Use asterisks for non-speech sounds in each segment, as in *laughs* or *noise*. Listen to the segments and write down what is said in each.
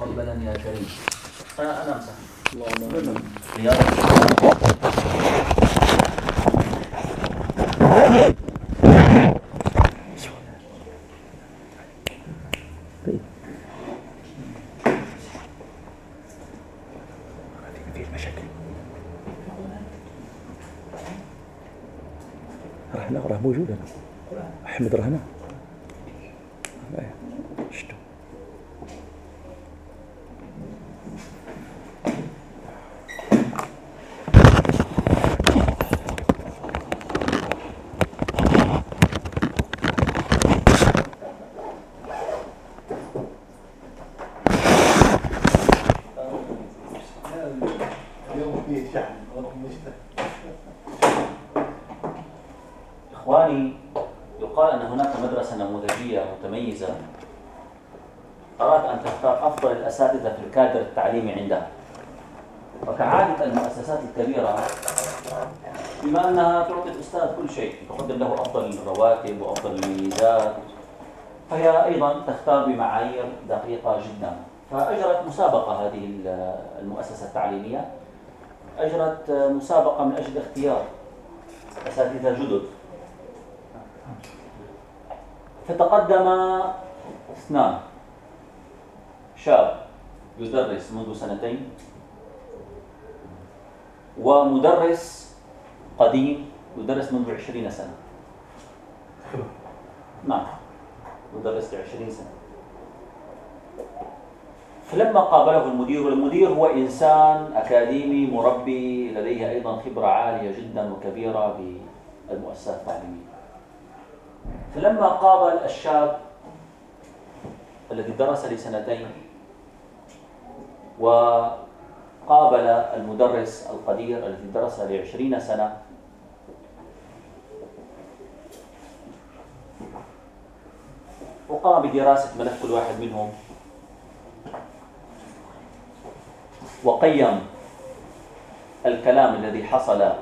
تقبلا يا كريم. أنا أمسح. اللهم في مشاكل رهنا راه موجود أنا احمد رهنا شتو اليوم فيه شحن إخواني يقال أن هناك مدرسة نموذجية متميزة أردت أن تختار أفضل الأساتذة في الكادر التعليمي عندها وكعادة المؤسسات الكبيرة بما أنها تعطي الأستاذ كل شيء تقدم له أفضل الرواتب وأفضل الميزات فهي أيضا تختار بمعايير دقيقة جدا فأجرت مسابقة هذه المؤسسة التعليمية. أجرت مسابقة من أجل اختيار أساتذة جدد. فتقدم اثنان. شاب يدرس منذ سنتين ومدرس قديم يدرس منذ عشرين سنة. نعم مدرس لعشرين سنة. فلما قابله المدير والمدير هو إنسان أكاديمي مربي لديه أيضا خبرة عالية جدا وكبيرة بالمؤسسات التعليمية. فلما قابل الشاب الذي درس لسنتين وقابل المدرس القدير الذي درس لعشرين سنة وقام بدراسة ملف كل واحد منهم. وقيم الكلام الذي حصل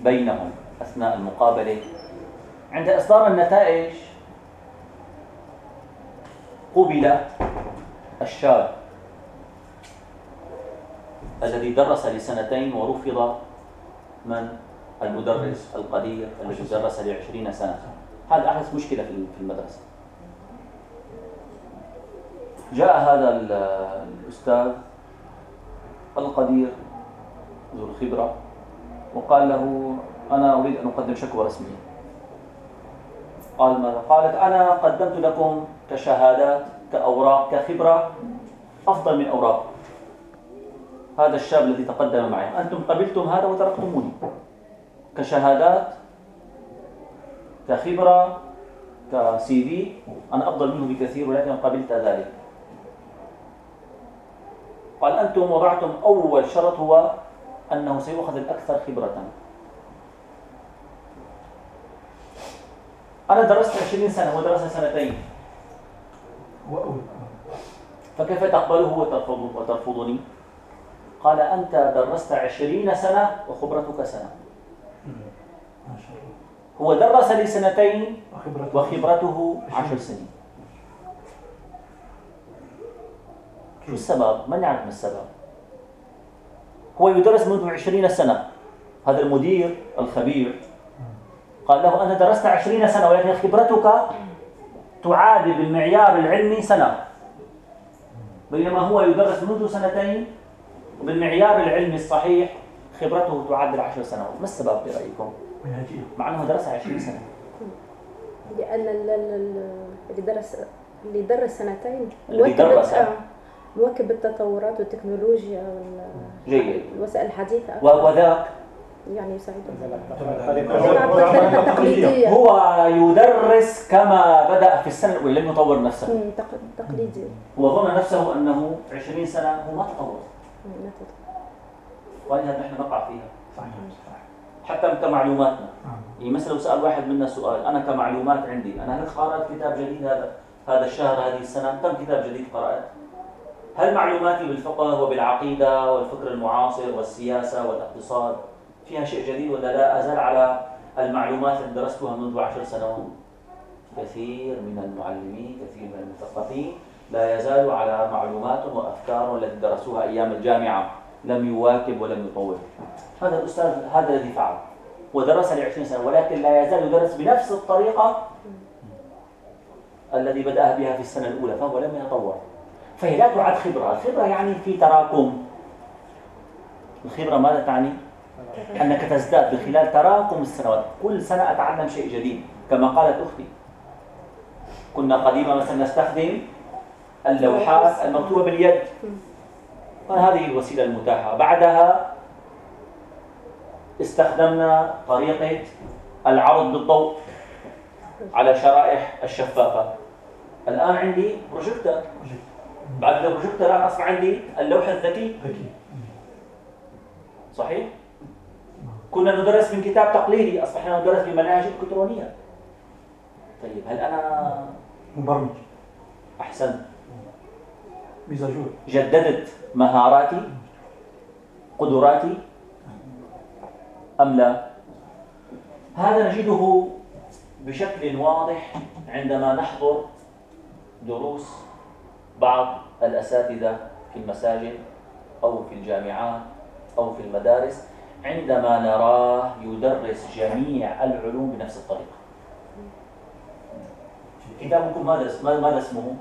بينهم أثناء المقابلة. عند إصدار النتائج قبل الشاب الذي درس لسنتين ورفض من المدرس القدير الذي درس لعشرين سنة. هذا أحدث مشكلة في المدرسة. جاء هذا الأستاذ القدير ذو الخبرة وقال له أنا أريد أن أقدم شكوى رسمية. قال ماذا؟ قالت أنا قدمت لكم كشهادات كأوراق كخبرة أفضل من أوراق. هذا الشاب الذي تقدم معي. أنتم قبلتم هذا وتركتموني. كشهادات كخبرة كسي في أنا أفضل منه بكثير ولكن قبلت ذلك. قال أنتم وضعتم أول شرط هو أنه سيؤخذ الأكثر خبرة. أنا درست 20 سنة ودرس سنتين. فكيف تقبله وترفض وترفضني؟ قال أنت درست 20 سنة وخبرتك سنة. هو درس لي سنتين وخبرته عشر سنين. شو السبب؟ ما نعرف ما السبب هو يدرس منذ عشرين سنة هذا المدير الخبير قال له أنا درست عشرين سنة ولكن خبرتك تعادل بالمعيار العلمي سنة بينما هو يدرس منذ سنتين وبالمعيار العلمي الصحيح خبرته تعادل عشر سنوات ما السبب برأيكم؟ مع أنه درس عشرين سنة لأن اللي درس اللي درس سنتين الذي درس آه. مواكب التطورات والتكنولوجيا والوسائل الحديثة وذاك؟ يعني يساعدهم. هو يدرس كما بدأ في السنة الأولى لم يطور نفسه. تقليدي هو ظن نفسه أنه 20 سنة هو ما تطور. ولهذا نحن نقع فيها. صحيح حتى كمعلوماتنا. يعني مثلا لو سأل واحد منا سؤال. أنا كمعلومات عندي أنا هل قرأت كتاب جديد هذا هذا الشهر هذه السنة؟ كم كتاب جديد قرأت؟ هل معلوماتي بالفقه وبالعقيدة والفكر المعاصر والسياسة والاقتصاد فيها شيء جديد ولا لا؟ أزال على المعلومات التي درستها منذ عشر سنوات. كثير من المعلمين كثير من المثقفين لا يزال على معلومات وأفكار التي درسوها أيام الجامعة. لم يواكب ولم يطور. هذا الأستاذ هذا الذي فعل. ودرس لعشرين سنة ولكن لا يزال يدرس بنفس الطريقة الذي بدأ بها في السنة الأولى فهو لم يتطور. فهي لا تعد خبرة. الخبرة يعني في تراكم. الخبرة ماذا تعني؟ أنك تزداد بخلال تراكم السنوات. كل سنة أتعلم شيء جديد. كما قالت أختي. كنا قديما مثلا نستخدم اللوحات المكتوبة باليد. هذه الوسيلة المتاحة. بعدها استخدمنا طريقة العرض بالضوء على شرائح الشفافة. الآن عندي بروجيكتور بعد البروجيكتور الآن أصبح عندي اللوحة الذكي صحيح؟ كنا ندرس من كتاب تقليدي أصبحنا ندرس بمناهج إلكترونية. طيب هل أنا مبرمج. أحسنت ميزاجور جددت مهاراتي قدراتي أم لا؟ هذا نجده بشكل واضح عندما نحضر دروس بعض الأساتذة في المساجد أو في الجامعات أو في المدارس عندما نراه يدرس جميع العلوم بنفس الطريقة. كتابكم ماذا ماذا اسمه؟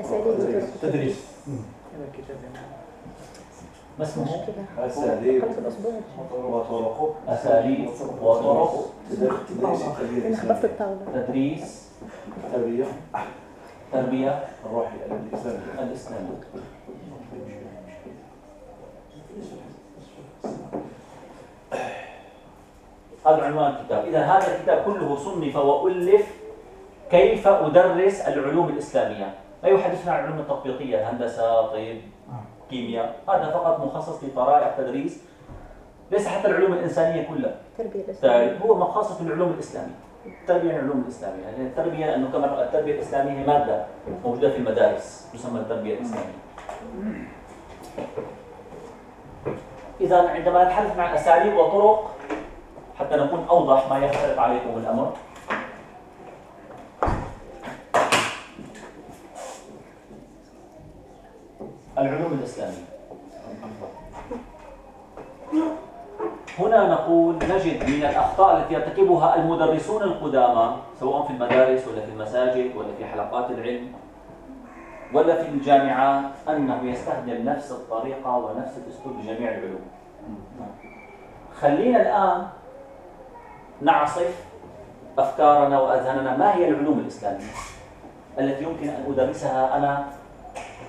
أساليب. تدريس. ما اسمه؟ أساليب. وطرق. أساليب وطرق. تدريس. الطاولة. تدريس. التربية تربية الروحي الإسلامي الإسلامي هذا عنوان الكتاب. إذا هذا الكتاب كله صنف وألف كيف أدرس العلوم الإسلامية؟ لا يحدثنا عن العلوم التطبيقية؟ الهندسة طب كيمياء. هذا فقط مخصص لطرائق تدريس ليس حتى العلوم الإنسانية كلها. الاسلاميه طيب هو مخصص العلوم الإسلامية. التربية العلوم الإسلامية. يعني التربية أنه كما التربية الإسلامية هي مادة موجودة في المدارس تسمى التربية الإسلامية. إذا عندما نتحدث عن أساليب وطرق حتى نكون أوضح ما يختلف عليكم الأمر. العلوم الإسلامية. هنا نقول نجد من الأخطاء التي يرتكبها المدرسون القدامى سواء في المدارس ولا في المساجد ولا في حلقات العلم ولا في الجامعات أنه يستخدم نفس الطريقة ونفس الأسلوب لجميع العلوم. خلينا الآن نعصف أفكارنا وأذهاننا. ما هي العلوم الإسلامية التي يمكن أن أدرسها أنا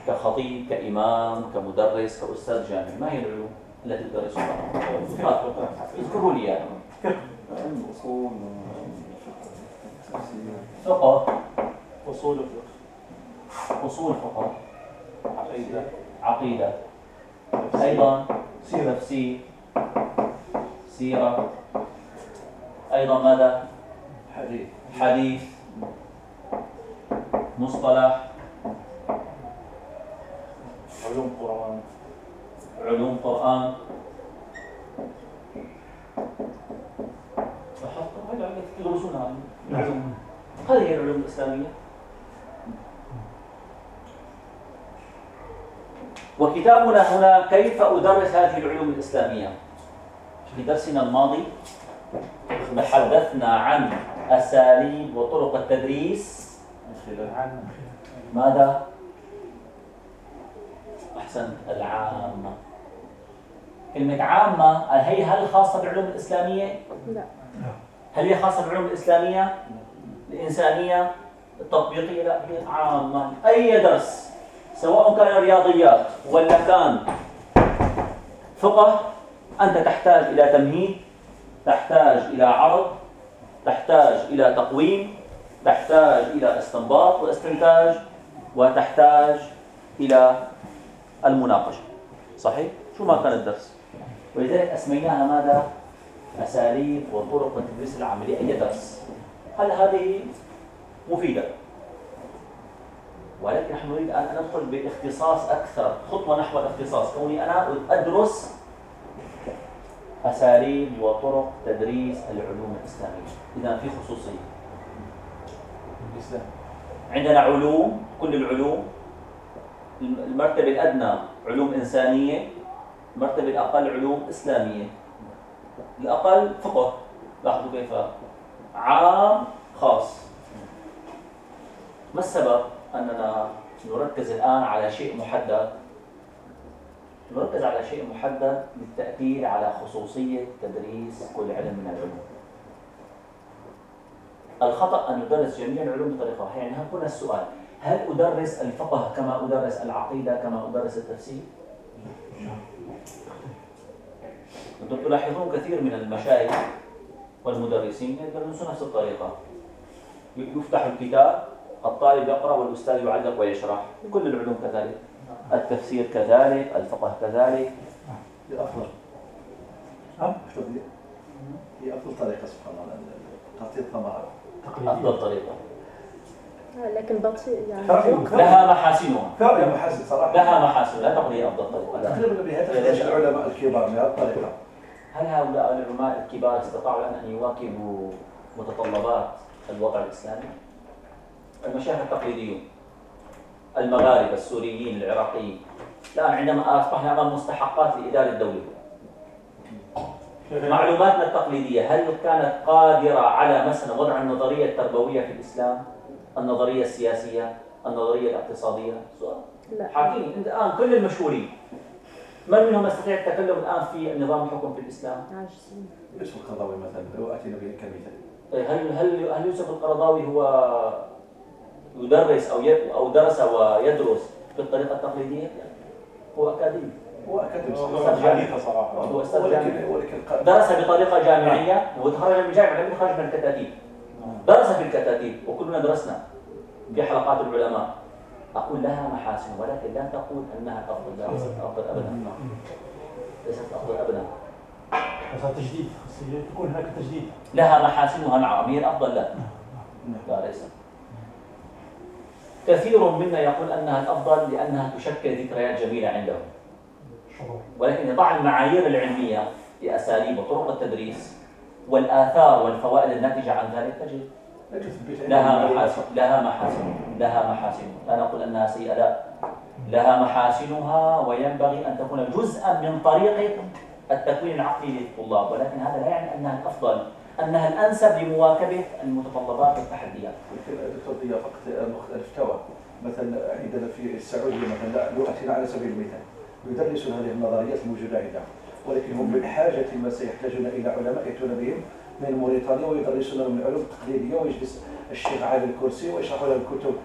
كخطيب كإمام كمدرس كأستاذ جامعي؟ ما هي العلوم؟ التي تدرسها اذكروا لي يعني. أصول فقه. أصول الفقه. أصول فقه عقيدة. عقيدة. أيضا سيرة. تفسير. سيرة. أيضا ماذا؟ حديث. حديث. مصطلح. علوم قرآن. علوم قرآن. هذا التي تدرسونها العلوم هذه هي العلوم الإسلامية. وكتابنا هنا كيف أدرس هذه العلوم الإسلامية؟ في درسنا الماضي تحدثنا عن أساليب وطرق التدريس. ماذا؟ أحسن العامة. كلمة عامة هي هل خاصة بالعلوم الإسلامية؟ لا هل هي خاصة بالعلوم الإسلامية؟ الإنسانية؟ التطبيقية؟ لا هي عامة أي درس سواء كان رياضيات ولا كان فقه أنت تحتاج إلى تمهيد تحتاج إلى عرض تحتاج إلى تقويم تحتاج إلى استنباط واستنتاج وتحتاج إلى المناقشة صحيح؟ شو ما كان الدرس ولذلك أسميناها ماذا؟ أساليب وطرق التدريس العملي أي درس. هل هذه مفيدة؟ ولكن نحن نريد أن ندخل باختصاص أكثر خطوة نحو الاختصاص. كوني أنا أدرس أساليب وطرق تدريس العلوم الإسلامية. إذا في خصوصية. الإسلام. عندنا علوم كل العلوم. المرتبة الأدنى علوم إنسانية. المرتبة الأقل علوم إسلامية. الأقل فقه. لاحظوا كيف؟ عام خاص. ما السبب أننا نركز الآن على شيء محدد؟ نركز على شيء محدد للتأكيد على خصوصية تدريس كل علم من العلوم. الخطأ أن ندرس جميع العلوم بطريقة واحدة يعني هنا السؤال. هل أدرس الفقه كما أدرس العقيدة كما أدرس التفسير؟ أنتم تلاحظون كثير من المشايخ والمدرسين يدرسون نفس الطريقة. يفتح الكتاب الطالب يقرأ والأستاذ يعلق ويشرح. كل العلوم كذلك. التفسير كذلك الفقه كذلك. هي أفضل هي أفضل طريقة سبحان الله. تعطي الثمرة أفضل طريقة. لكن بطيء يعني. لها محاسنها. فعلا محاسن صراحة. لها محاسن. لا تقضي أفضل طريقة. تقريبا بهذا. العلماء الكبار من الطريقة؟ هل هؤلاء العلماء الكبار استطاعوا أن يواكبوا متطلبات الوضع الإسلامي؟ المشايخ التقليديون المغاربة السوريين العراقيين. الآن عندما أصبحنا أمام مستحقات لإدارة الدولة. معلوماتنا التقليدية هل كانت قادرة على مثلا وضع النظرية التربوية في الإسلام؟ النظرية السياسية؟ النظرية الاقتصادية؟ سؤال. لا. حاكين أنت الآن كل المشهورين من منهم يستطيع التكلم الآن في نظام الحكم في الإسلام؟ عاجزين يوسف القرضاوي مثلا؟ لو أتينا به كمثال إيه، هل هل هل يوسف القرضاوي هو يدرس أو أو درس ويدرس بالطريقة التقليدية؟ هو أكاديمي. هو أكاديمي. حديثة صراحة. هو أستاذ درس بطريقة جامعية وتخرج من الجامعة لم يتخرج من الكتاتيب. درس في الكتاتيب وكلنا درسنا في حلقات العلماء. أقول لها محاسن ولكن لا تقول أنها أفضل لا ليست أفضل أبدا. ليست أفضل أبدا. بس تجديد. يكون هناك تجديد. لها محاسنها نعم أمير أفضل لا. لا ليست كثير منا يقول أنها الأفضل لأنها تشكل ذكريات جميلة عندهم. ولكن يضع المعايير العلمية لأساليب وطرق التدريس والآثار والفوائد الناتجة عن ذلك تجد. لها محاسن لها محاسن لها محاسن. لا نقول أنها سيئة لا. لها محاسنها وينبغي أن تكون جزءا من طريقة التكوين العقلي للطلاب. ولكن هذا لا يعني أنها الأفضل أنها الأنسب لمواكبة المتطلبات والتحديات دكتور ضياء فقط الفتاوى مثلا عندنا في السعودية مثلا لو أتينا على سبيل المثال. يدرسون هذه النظريات الموجودة عندنا ولكن هم بحاجة ما سيحتاجون إلى علماء يأتون بهم من موريتانيا ويدرسون لهم العلوم التقليدية ويجلس الشيخ على الكرسي ويشرح لهم الكتب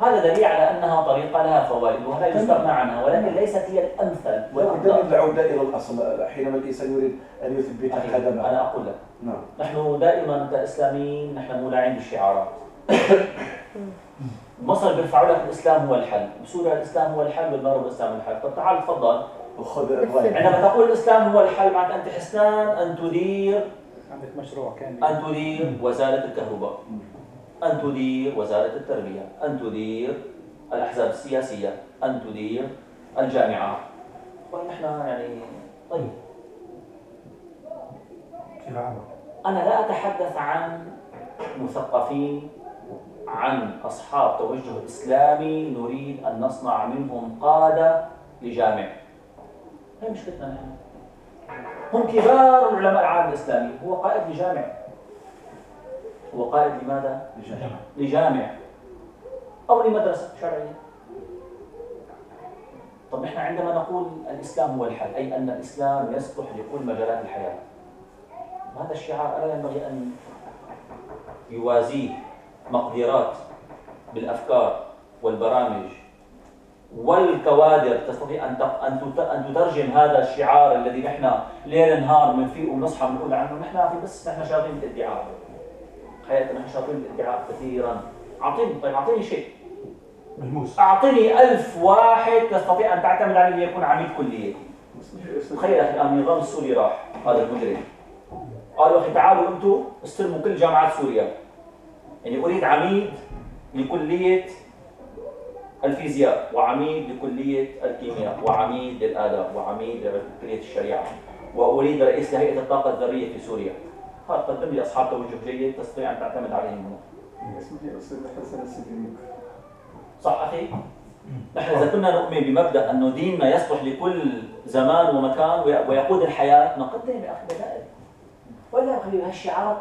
هذا دليل على أنها طريقة لها فوائد ولا يستغنى عنها ولكن ليست هي الأمثل. والأفضل العودة إلى الأصل. حينما الإنسان يريد أن يثبت خدمه أنا أقول لك. نعم. نحن دائما كإسلاميين نحن مولعين بالشعارات. *coughs* مصر بيرفعوا لك الإسلام هو الحل. بسوريا الإسلام هو الحل بالمغرب الإسلام هو الحل. طب تعال تفضل. وخذ عندما تقول الإسلام هو الحل معناته أنت حسنان أن تدير عندك مشروع كامل. أن تدير وزارة الكهرباء. أن تدير وزارة التربية. أن تدير الأحزاب السياسية. أن تدير الجامعات ونحن يعني طيب. أنا لا أتحدث عن مثقفين عن أصحاب توجه إسلامي نريد أن نصنع منهم قادة لجامع. هي مشكلتنا نحن هم كبار علماء العالم الإسلامي؟ هو قائد لجامع. هو قائد لماذا؟ لجامع. لجامع. أو لمدرسة شرعية. طب نحن عندما نقول الإسلام هو الحل أي أن الإسلام يصلح لكل مجالات الحياة. هذا الشعار ألا ينبغي أن يوازيه مقدرات بالأفكار والبرامج والكوادر تستطيع أن أن تترجم هذا الشعار الذي نحن ليل نهار بنفيق ونصحى بنقول عنه. نحن في بس نحن شاطرين بالادعاء حياتنا نحن شاطرين بالادعاء كثيرا. أعطيني طيب أعطيني شيء. ملموس أعطيني ألف واحد تستطيع أن تعتمد عليه ليكون عميد كلية تخيل الآن النظام السوري راح هذا المجرم قالوا أخي تعالوا أنتم استلموا كل جامعات سوريا. يعني أريد عميد لكلية الفيزياء وعميد لكلية الكيمياء وعميد للآداب وعميد لكلية الشريعة. وأريد رئيس لهيئة الطاقة الذرية في سوريا. هذا قدم لي أصحاب توجه جيد تستطيع أن تعتمد عليهم هنا. صح أخي؟ نحن إذا كنا نؤمن بمبدأ أنه ديننا يصلح لكل زمان ومكان وي- ويقود الحياة نقدم يا أخي بدائل ولا يا أخي هالشعارات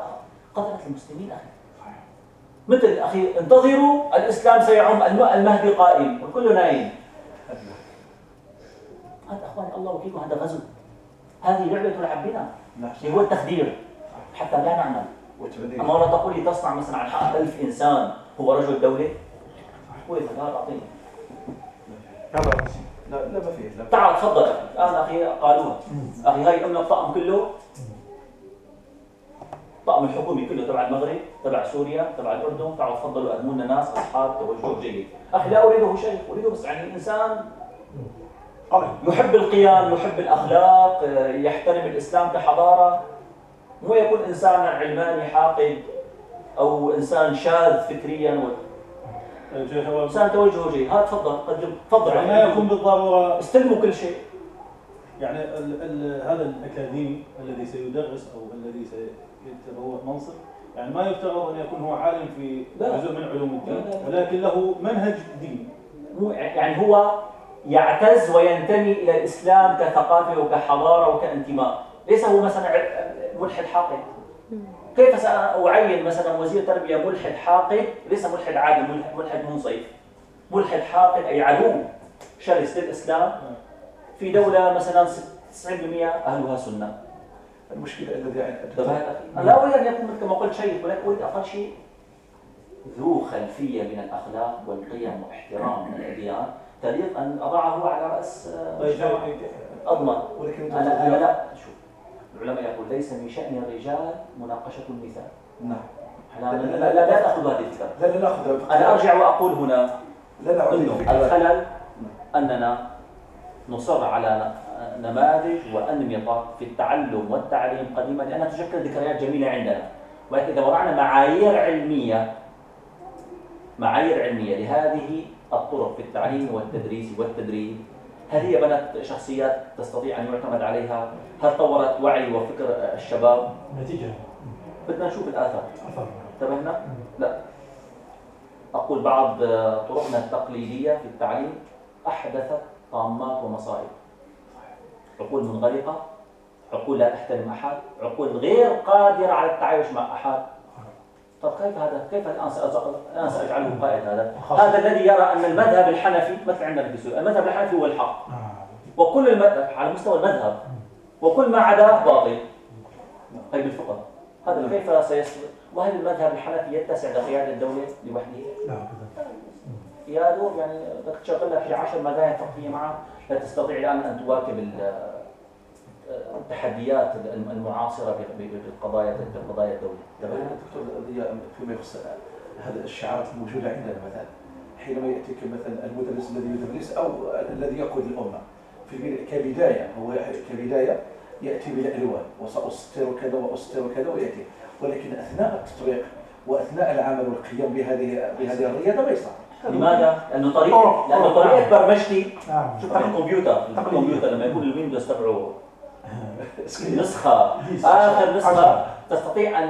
قتلت المسلمين أخي. مثل أخي انتظروا الإسلام سيعم الم- المهدي قائم والكل نايم. هذا أخواني الله وكيلكم هذا غزو. هذه لعبة تلعب بنا نعم. اللي هو التخدير. حتى لا نعمل. أما ولا تقول لي تصنع مثلا عن حق ألف إنسان هو رجل دولة. هو هذا أعطيني. كذا لا لا ما فيه لا تعال تفضل. الآن أخي قالوها. أخي هاي أمنا الطقم كله. الطقم الحكومي كله تبع المغرب تبع سوريا تبع الأردن تعالوا تفضلوا قدموا لنا ناس أصحاب توجه جيد. أخي لا أريده شيء أريده بس يعني إنسان يحب القيم يحب الأخلاق يحترم الإسلام كحضارة. مو يكون إنسانا علماني حاقد أو إنسان شاذ فكريا. و- إنسان توجهه جيد. هات تفضل. قدم تفضل. يعني ما يكون بالضرورة استلموا كل شيء. يعني ال ال هذا الاكاديمي الذي سيدرس أو الذي سيتبوأ منصب. يعني ما يفترض أن يكون هو عالم في. جزء من علوم الدين. ولكن له منهج ديني يعني هو يعتز وينتمي إلى الإسلام كثقافة وكحضارة وكانتماء. ليس هو مثلا ملحد حاقد. كيف سأعين مثلا وزير تربية ملحد حاقد؟ ليس ملحد عادي ملحد- ملحد منصف. ملحد حاقد أي عدو شرس للإسلام. في دولة مثلا 90% أهلها سنة. المشكلة الذي أنا لا أريد أن يكون كما قلت شيخ ولكن أريد أقل شيء ذو خلفية من الأخلاق والقيم واحترام الأديان تليق أن أضعه على رأس آه، طيب مجتمع. شيخ، أضمن. ولكن أنا أنا لا. شوف العلماء يقول ليس من شأن الرجال مناقشة المثال نعم. لا لا لا, لا, لا تأخذ هذه الفكرة. لا لا نأخذ أنا أرجع وأقول هنا لا الفكرة. الخلل أننا نصر على نماذج وأنمطة في التعلم والتعليم قديما لأنها تشكل ذكريات جميلة عندنا. ولكن إذا وضعنا معايير علمية معايير علمية لهذه الطرق في التعليم والتدريس والتدريب هل هي بنت شخصيات تستطيع أن يعتمد عليها؟ هل طورت وعي وفكر الشباب؟ نتيجة. بدنا نشوف الاثر أثر. انتبهنا؟ لا. أقول بعض طرقنا التقليدية في التعليم أحدثت طامات ومصائب. عقول منغلقة عقول لا تحترم أحد عقول غير قادرة على التعايش مع أحد طب كيف هذا؟ كيف الآن سأجعله قائد هذا؟ هذا الذي يرى أن المذهب الحنفي مثل عندنا في سوريا المذهب الحنفي هو الحق آه. وكل المذهب على مستوى المذهب وكل ما عداه باطل هي بالفقه هذا كيف سيصل وهل المذهب الحنفي يتسع لقيادة الدولة لوحده؟ لا يا دوب يعني بدك تشغل لك شي 10 مذاهب فقهية معه لا تستطيع الآن أن تواكب ال- التحديات ب- بالقضايا بالقضايا الدولية. طبعاً دكتور ضياء فيما يخص هذا الشعارات الموجودة عندنا مثلا حينما يأتيك مثلا المدرس الذي يدرس أو الذي يقود الأمة في كبداية هو كبداية يأتي بالالوان وسأسطر كذا وأسطر كذا ويأتي. ولكن أثناء التطبيق وأثناء العمل والقيام بهذه بهذه الرياضة ما يصح لماذا؟ لأنه طريقة لأنه طريقة برمجتي. نعم شوف على الكمبيوتر الكمبيوتر لما يكون الويندوز تبعه. *laughs* نسخة. آخر نسخة. تستطيع أن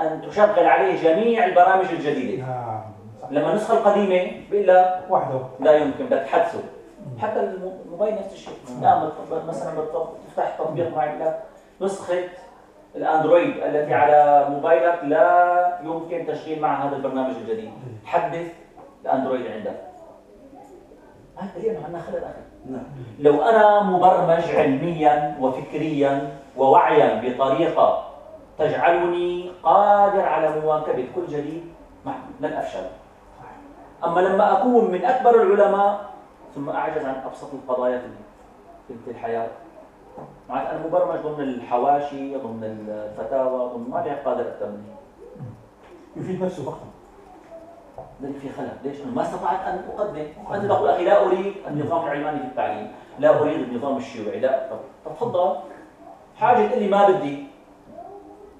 أن تشغل عليه جميع البرامج الجديدة. نعم. لما النسخة القديمة بيقول لك وحده. لا يمكن بدك تحدثه. حتى الموبايل نفس الشيء. بت- مثلا بت- تفتح تطبيق معي لك نسخة الأندرويد التي على موبايلك لا يمكن تشغيل مع هذا البرنامج الجديد. حدث الأندرويد عندك. هذا أنه عندنا خلل أخي. نعم. لو أنا مبرمج علميا وفكريا ووعيا بطريقة تجعلني قادر على مواكبة كل جديد ما- لن أفشل. أما لما أكون من أكبر العلماء ثم أعجز عن أبسط القضايا في في الحياة. معناته أنا مبرمج ضمن الحواشي ضمن الفتاوى ضمن ما قادر أكثر مني يفيد نفسه فقط اللي في خلل ليش؟ أنا ما استطعت أن أقدم. أنت تقول أخي لا أريد النظام العلماني في التعليم. لا أريد النظام الشيوعي. لا. طب طب تفضل. حاجة تقول لي ما بدي.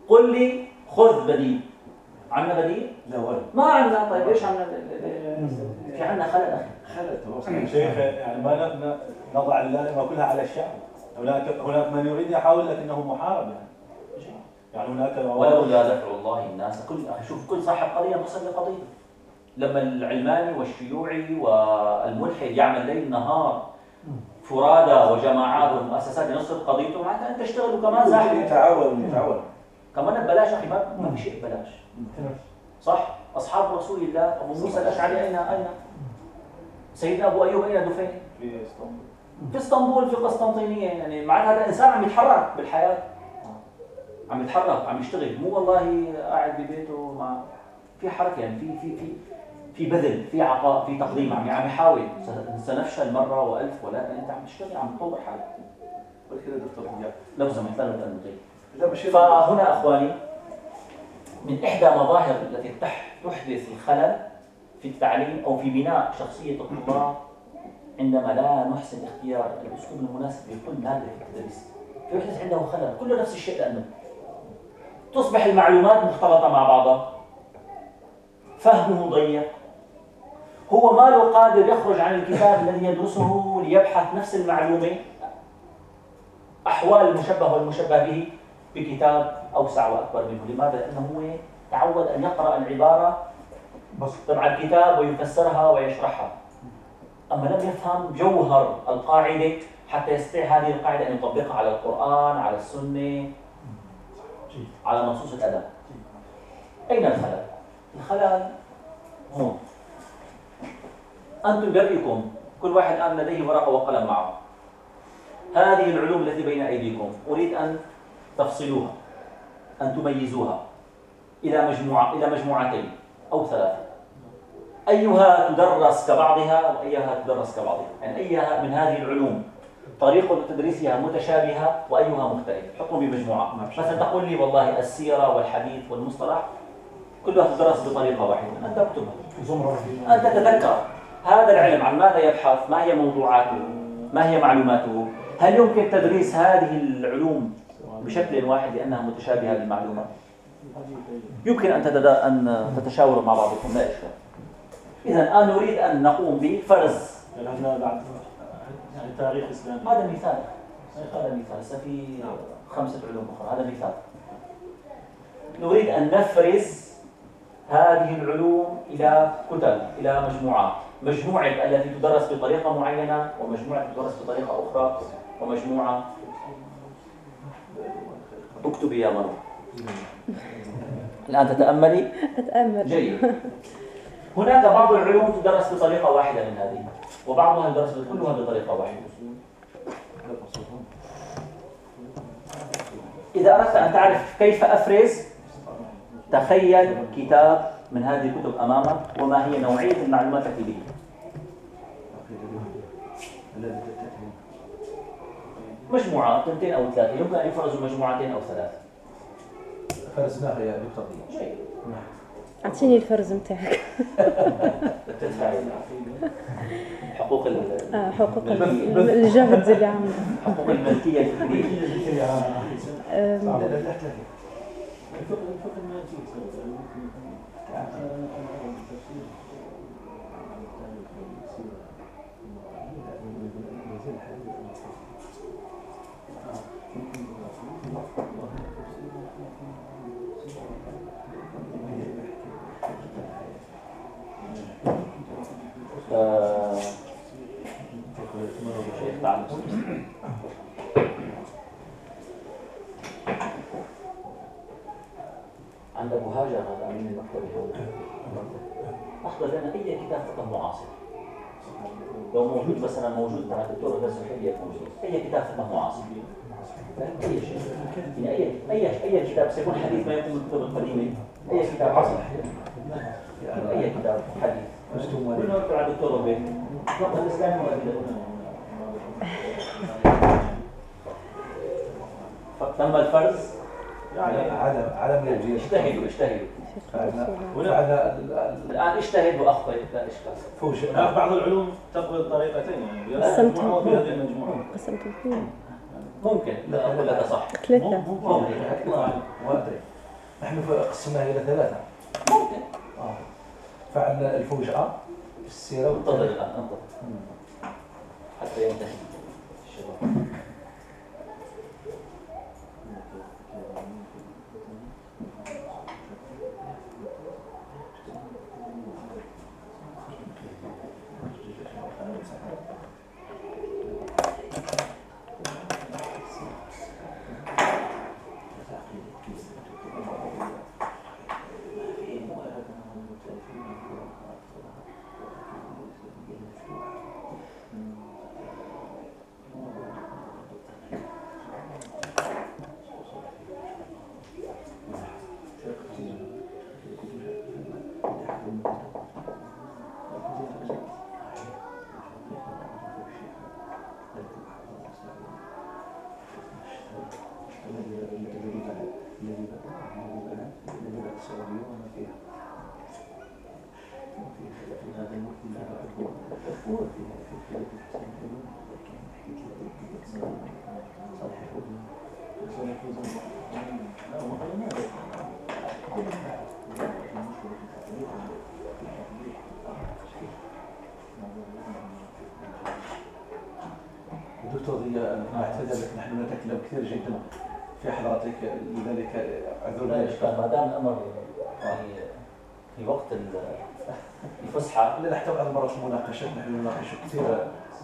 قل لي خذ بديل. عندنا بديل؟ لا ولا. ما عندنا طيب ليش عندنا في عندنا خلل أخي. خلل. تواصل شيخ يعني ما نضع اللائمه كلها على الشعب. هناك هناك من يريد يحاول لكنه محارب يعني. يعني هناك ولولا دفع الله الناس كل شوف كل صاحب قضية مصر لقضية لما العلماني والشيوعي والملحد يعمل ليل نهار فرادى وجماعات ومؤسسات لنصر قضيته معناتها أنت اشتغلوا كمان زاحف. يتعاون يتعاون. كمان ببلاش أخي ما في شيء ببلاش. صح؟ أصحاب رسول الله أبو موسى الأشعري أين أين؟ سيدنا أبو أيوب أين دفن في إسطنبول. في إسطنبول في قسطنطينية يعني معناتها هذا الانسان عم يتحرك بالحياة. عم يتحرك عم يشتغل. مو والله قاعد ببيته مع في حركة يعني في في في في بذل في عطاء في تقديم. عم عم يحاول سنفشل مرة وألف ولكن أنت عم تشتغل عم تطور حالك. ولكن يا دكتور لو سمحت اذا مشينا فهنا أخواني من إحدى مظاهر التي تح- تحدث الخلل في التعليم أو في بناء شخصية الطلاب عندما لا نحسن اختيار الأسلوب المناسب لكل ماده في التدريس. فيحدث عنده خلل. كله نفس الشيء لأنه تصبح المعلومات مختلطة مع بعضها. فهمه ضيق. هو ما له قادر يخرج عن الكتاب الذي يدرسه ليبحث نفس المعلومة أحوال المشبه والمشبه به بكتاب أوسع وأكبر منه، لماذا؟ لأنه هو تعود أن يقرأ العبارة بس تبع الكتاب ويفسرها ويشرحها. أما لم يفهم جوهر القاعدة حتى يستطيع هذه القاعدة أن يطبقها على القرآن، على السنة، جيد على نصوص الأدب. أين الخلل؟ الخلل هون. أنتم برئكم كل واحد الان لديه ورقة وقلم معه. هذه العلوم التي بين أيديكم. أريد أن تفصلوها. أن تميزوها. إلى مجموعه إلى مجموعتين أو ثلاثة. أيها تدرس كبعضها وايها تدرس كبعضها، يعني أيها من هذه العلوم. طريقة تدريسها متشابهة وأيها مختلف حطهم بمجموعة مثلا تقول لي والله السيرة والحديث والمصطلح كلها تدرس بطريقة واحدة. أنت اكتبها زمرة. أنت تتذكر. هذا العلم عن ماذا يبحث؟ ما هي موضوعاته؟ ما هي معلوماته؟ هل يمكن تدريس هذه العلوم بشكل واحد لأنها متشابهة للمعلومات يمكن أن. أن تتشاوروا مع بعضكم لا إشكال. إذا الآن نريد أن نقوم بفرز. تاريخ اسلامي هذا مثال. هذا مثال. في خمسة علوم أخرى. هذا مثال. نريد أن نفرز هذه العلوم إلى كتل إلى مجموعات. مجموعة التي تدرس بطريقة معينة ومجموعة تدرس بطريقة أخرى ومجموعة اكتبي يا مروة الآن تتأملي؟ أتأمل. جيد. هناك بعض العلوم تدرس بطريقة واحدة من هذه وبعضها يدرس كلها بطريقة واحدة. إذا أردت أن تعرف كيف أفرز تخيل كتاب من هذه الكتب أمامك وما هي نوعية المعلومات التي مجموعات اثنتين أو ثلاثة يمكن أن يفرزوا مجموعتين أو ثلاثة. فرزناها يا دكتور جيد. أعطيني الفرز متاعك تدفعي *laughs* حقوق ال- آه حقوق ال- الجهد اللي عامله حقوق الملكية الفكرية شيخ تعال عند هذا أمين المكتب. هون احضر لنا أي كتاب فقه معاصر؟ لو موجود مثلا موجود مع الدكتور غزو حلية موجود أي كتاب فقه معاصر؟ اي شيء يعني اي اي أي كتاب سيكون حديث ما يكون من الكتب القديمه أي كتاب عصر أي كتاب حديث. كلنا على الدكتور ربيع الفقه الاسلامي والادله فتم الفرز. يعني علم علم الجيش. اجتهدوا اجتهدوا. الآن اجتهد واخطئ لا إشكال. فوش. بعض العلوم تقبل طريقتين يعني قسمتهم. قسمت اثنين. ممكن لا أقول لك صح. ثلاثة. مو ما ادري نحن قسمناها إلى ثلاثة. ممكن. آه. فعلنا الفوجئه السيرة انتظر والتاريخ الآن انتظر. حتى ينتهي. الشباب دكتور ضياء نعتذر لك نحن نتكلم كثير جدا في حضرتك لذلك لا اعذرنا إشكال ما دام الأمر في في وقت ال- الفسحة. *laughs* لا نحتوي على مرات مناقشات نحن نناقش كثير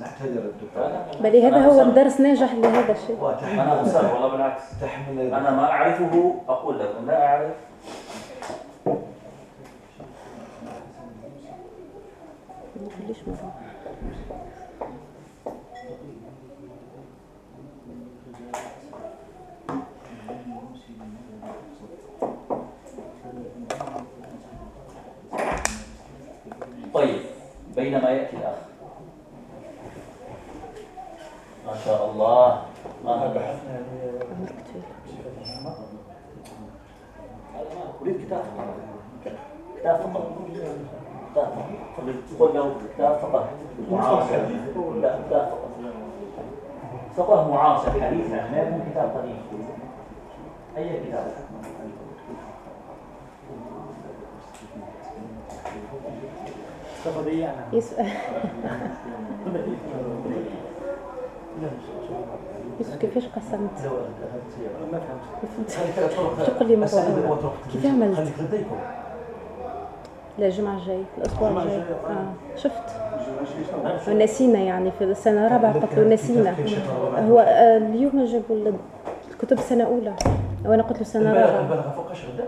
نعتذر الدكتور بل هذا هو درس ناجح لهذا الشيء. وتحمل أصر والله بالعكس. تحمل أنا ما أعرفه أقول لك. إن لا أعرف. ما تخليش مرة طيب بينما يأتي الأخ. ما شاء الله. ما طويل أريد كتاب. كتاب فقط. كتاب فقط. كتاب فقط. معاصر. لا كتاب فقط. فقه معاصر حديث يعني ما يكون كتاب قديم. أي كتاب؟ استفادية أنا. يسأل *laughs* يوسف كيفاش قسمت؟ ما فهمت. شو قل لي مرة كيف عملت؟ لا الجمعة الجاي الأسبوع الجاي. الجاي، آه. شفت. نسينا يعني في السنة الرابعة قلت له نسينا هو آه، اليوم جابوا الكتب سنة أولى. وأنا قلت له سنة البلاغه رابعة البلاغة فوقاش غدا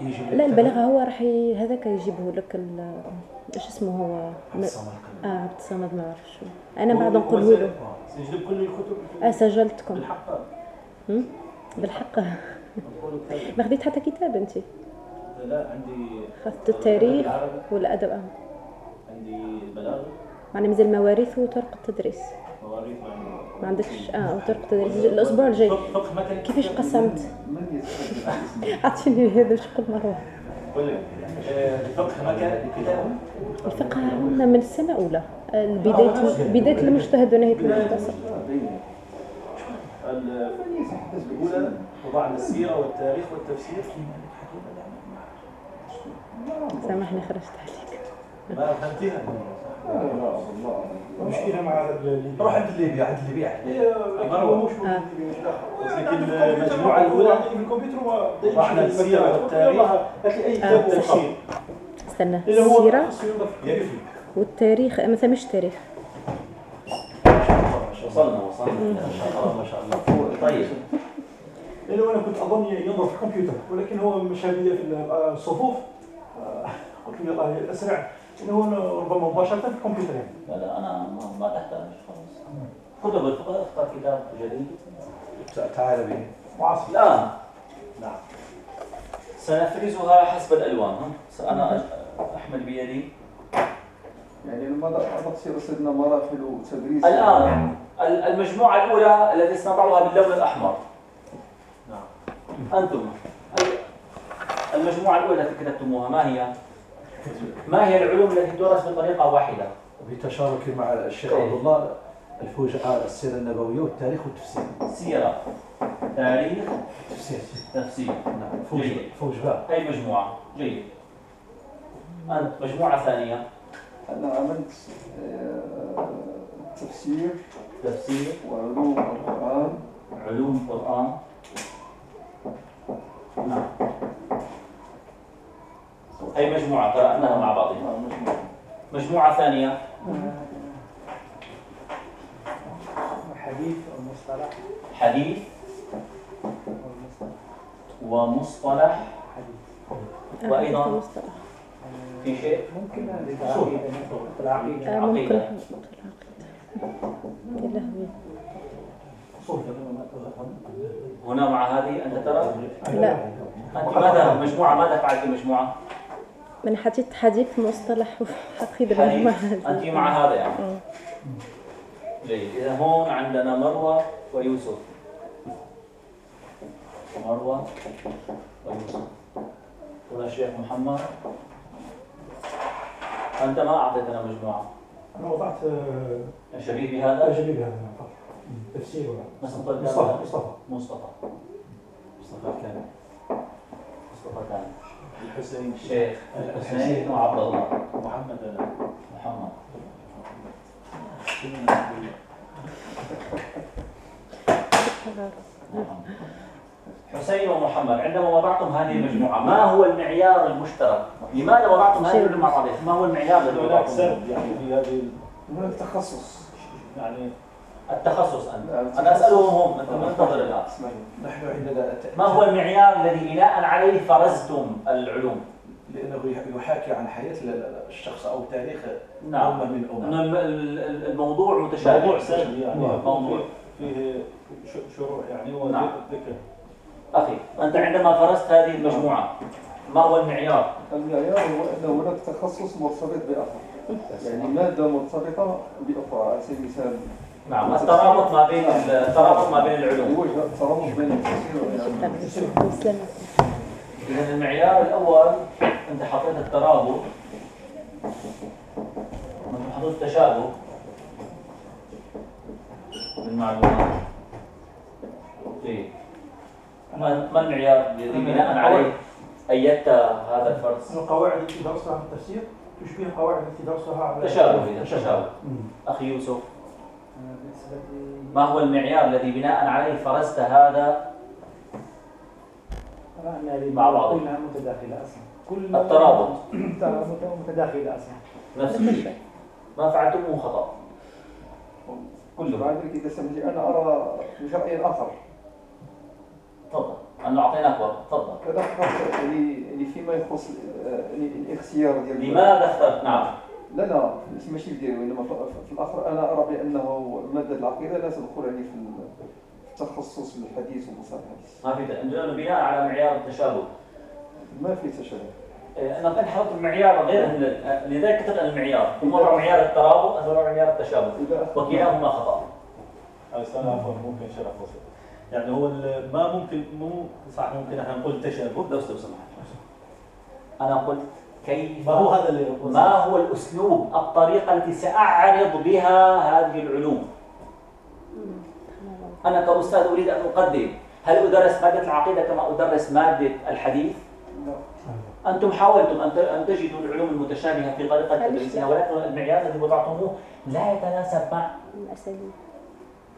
يجي لا البلاغة هو راح. هذاك يجيبه لك ال... إيش اسمه هو؟ م... آه عبد الصمد ما أعرف شو. أنا بعد نقوله له. سيجلب كل الكتب؟ آه سجلتكم. بالحق؟ بالحق. *laughs* ما خديت حتى كتاب أنت؟ لا عندي خدت التاريخ والأدب. آه. عندي البلاغة. معنا مازال مواريث وطرق التدريس. مواريث ما عندكش آه التدريس الأسبوع الجاي. كيفاش قسمت؟ *laughs* اعطيني هذا شو قلت مروة. قول لك آه، الفقه ما كان كتاب الفقه عندنا من السنة اولى آه، بداية بدايه المجتهد ونهاية المختصر ال- الأولى وضعنا السيرة والتاريخ والتفسير سامحني خرجت عليك. ما فهمتيها. مشكلة مع اللي روح عند الليبيا عند الليبيا مروة آه. لكن المجموعة الأولى في الكمبيوتر وضعنا السيرة والتاريخ هات لي أي آه. كتاب تفسير استنى. يكفي والتاريخ مثلا مش تاريخ. وصلنا وصلنا. ما شاء الله ما شاء الله. طيب. لأنه أنا كنت أظن ينظر في الكمبيوتر ولكن هو مشى بي في الصفوف. آه، قلت له يلا أسرع. إنه هو ربما مباشرة في الكمبيوتر. يعني لا لا أنا ما, ما تحتاج خلاص كتب الفقه اختار كتاب جديد. تعال به معاصر الآن نعم. سنفرزها حسب الألوان. ها؟ أنا أحمل بيدي. يعني لما تصير سيدنا مراحل وتدريس الآن ال- المجموعة الأولى التي سنضعها باللون الأحمر. نعم. أنتم. ال- المجموعة الأولى التي كتبتموها ما هي؟ ما هي العلوم التي تدرس بطريقة واحدة؟ بتشارك مع الشيخ عبد الله الفوجئة السيرة النبوية والتاريخ والتفسير. سيرة. تاريخ. تفسير. تفسير. نعم. فوج جيد. فوج باء هي مجموعة؟ جيد. أنت مجموعة ثانية. أنا عملت آه، تفسير تفسير. وعلوم القرآن. علوم القرآن. نعم. هي مجموعة؟ قرأناها مع بعضنا آه، مجموعة. ثانية. حديث ومصطلح حديث ومصطلح. حديث. وأيضاً؟ آه،. في شيء؟ ممكن العقيدة العقيدة. آه، ممكن. عقيدة. يا لهوي. هنا مع هذه أنت ترى؟ لا. أنت ماذا؟ مجموعة ماذا فعلت المجموعة؟ من حديث حديث مصطلح وعقيدة حديث. المجموعة أنت هذه. مع هذا يعني. جيد. إذا هون عندنا مروة ويوسف. مروة ويوسف. هنا الشيخ محمد. أنت ما أعطيتنا مجموعة. أنا وضعت آه، شبيه بهذا؟ جميل هذا فقط تفسير مصطفى مصطفى. مصطفى. مصطفى كامل. مصطفى كامل. الحسين الشيخ الحسين وعبد الله محمد أنا محمد حسين ومحمد عندما وضعتم هذه المجموعة ما هو المعيار المشترك؟ لماذا وضعتم هذه المجموعة؟ ما هو المعيار الذي هناك وضعتم؟ سرد يعني في هذه هناك تخصص يعني التخصص أنت. أنا أسألهم هم أنت منتظر الآن. نحن عندنا ما هو المعيار الذي بناء عليه فرزتم العلوم؟ لأنه يحاكي عن حياة ال- ال- الشخص أو تاريخ نعم. أمة من أن أمم الم- ال- ال- الموضوع متشابه. موضوع سرد يعني موضوع. فيه ش- شروع يعني هو نعم. أخي أنت عندما فرزت هذه المجموعة ما هو المعيار؟ المعيار هو أن هناك تخصص مرتبط بآخر يعني مادة مرتبطة بأخرى على سبيل المثال نعم الترابط ما بين الترابط ما بين العلوم. الترابط بين التفسير والعلم مسلم إذا المعيار الأول أنت حطيت الترابط. وأنت حطيت التشابه بالمعلومات. جيد ما ما المعيار الذي بناء عليه؟ أيدت هذا الفرز؟ القواعد التي درسها في التفسير تشبه القواعد التي درسها على تشابه إذا تشابه. مم. أخي يوسف. ما هو المعيار الذي بناء عليه فرزت هذا؟ مع بعض. كلها متداخلة أصلا. كل الترابط. متداخلة أصلا. نفس الشيء. ما فعلتموه خطأ. كله بعد ذلك إذا سمحت لي أنا أرى رأي آخر تفضل. أنا أعطيناك وقت تفضل. كذا اخترت فيما يخص الإختيار ديال لماذا اخترت؟ نعم. لا لا ماشي ماشي ديالي وإنما في- في الآخر أنا أرى بأنه مادة العقيدة لا تدخل يعني في ال- في التخصص بالحديث ومصطلح الحديث. ما في لأنه بناء على معيار التشابه. ما في تشابه. إيه، أنا كنت حاطط المعيار غير لذلك كتبت المعيار. ثم وضع معيار الترابط وضع معيار التشابه. وكلاهما خطأ. استنى عفوا ممكن شرح بسيط. يعني هو ال- ما ممكن مو صح ممكن إحنا نقول تشابه. لو لو سمحت أنا قلت كيف ما هو هذا اللي ما هو الأسلوب؟ الطريقة التي سأعرض بها هذه العلوم. أنا كأستاذ أريد أن أقدم. هل أدرس مادة العقيدة كما أدرس مادة الحديث؟ أنتم حاولتم أن تجدوا العلوم المتشابهة في طريقة تدريسها؟ ولكن المعيار الذي وضعتموه لا يتناسب مع الأساليب.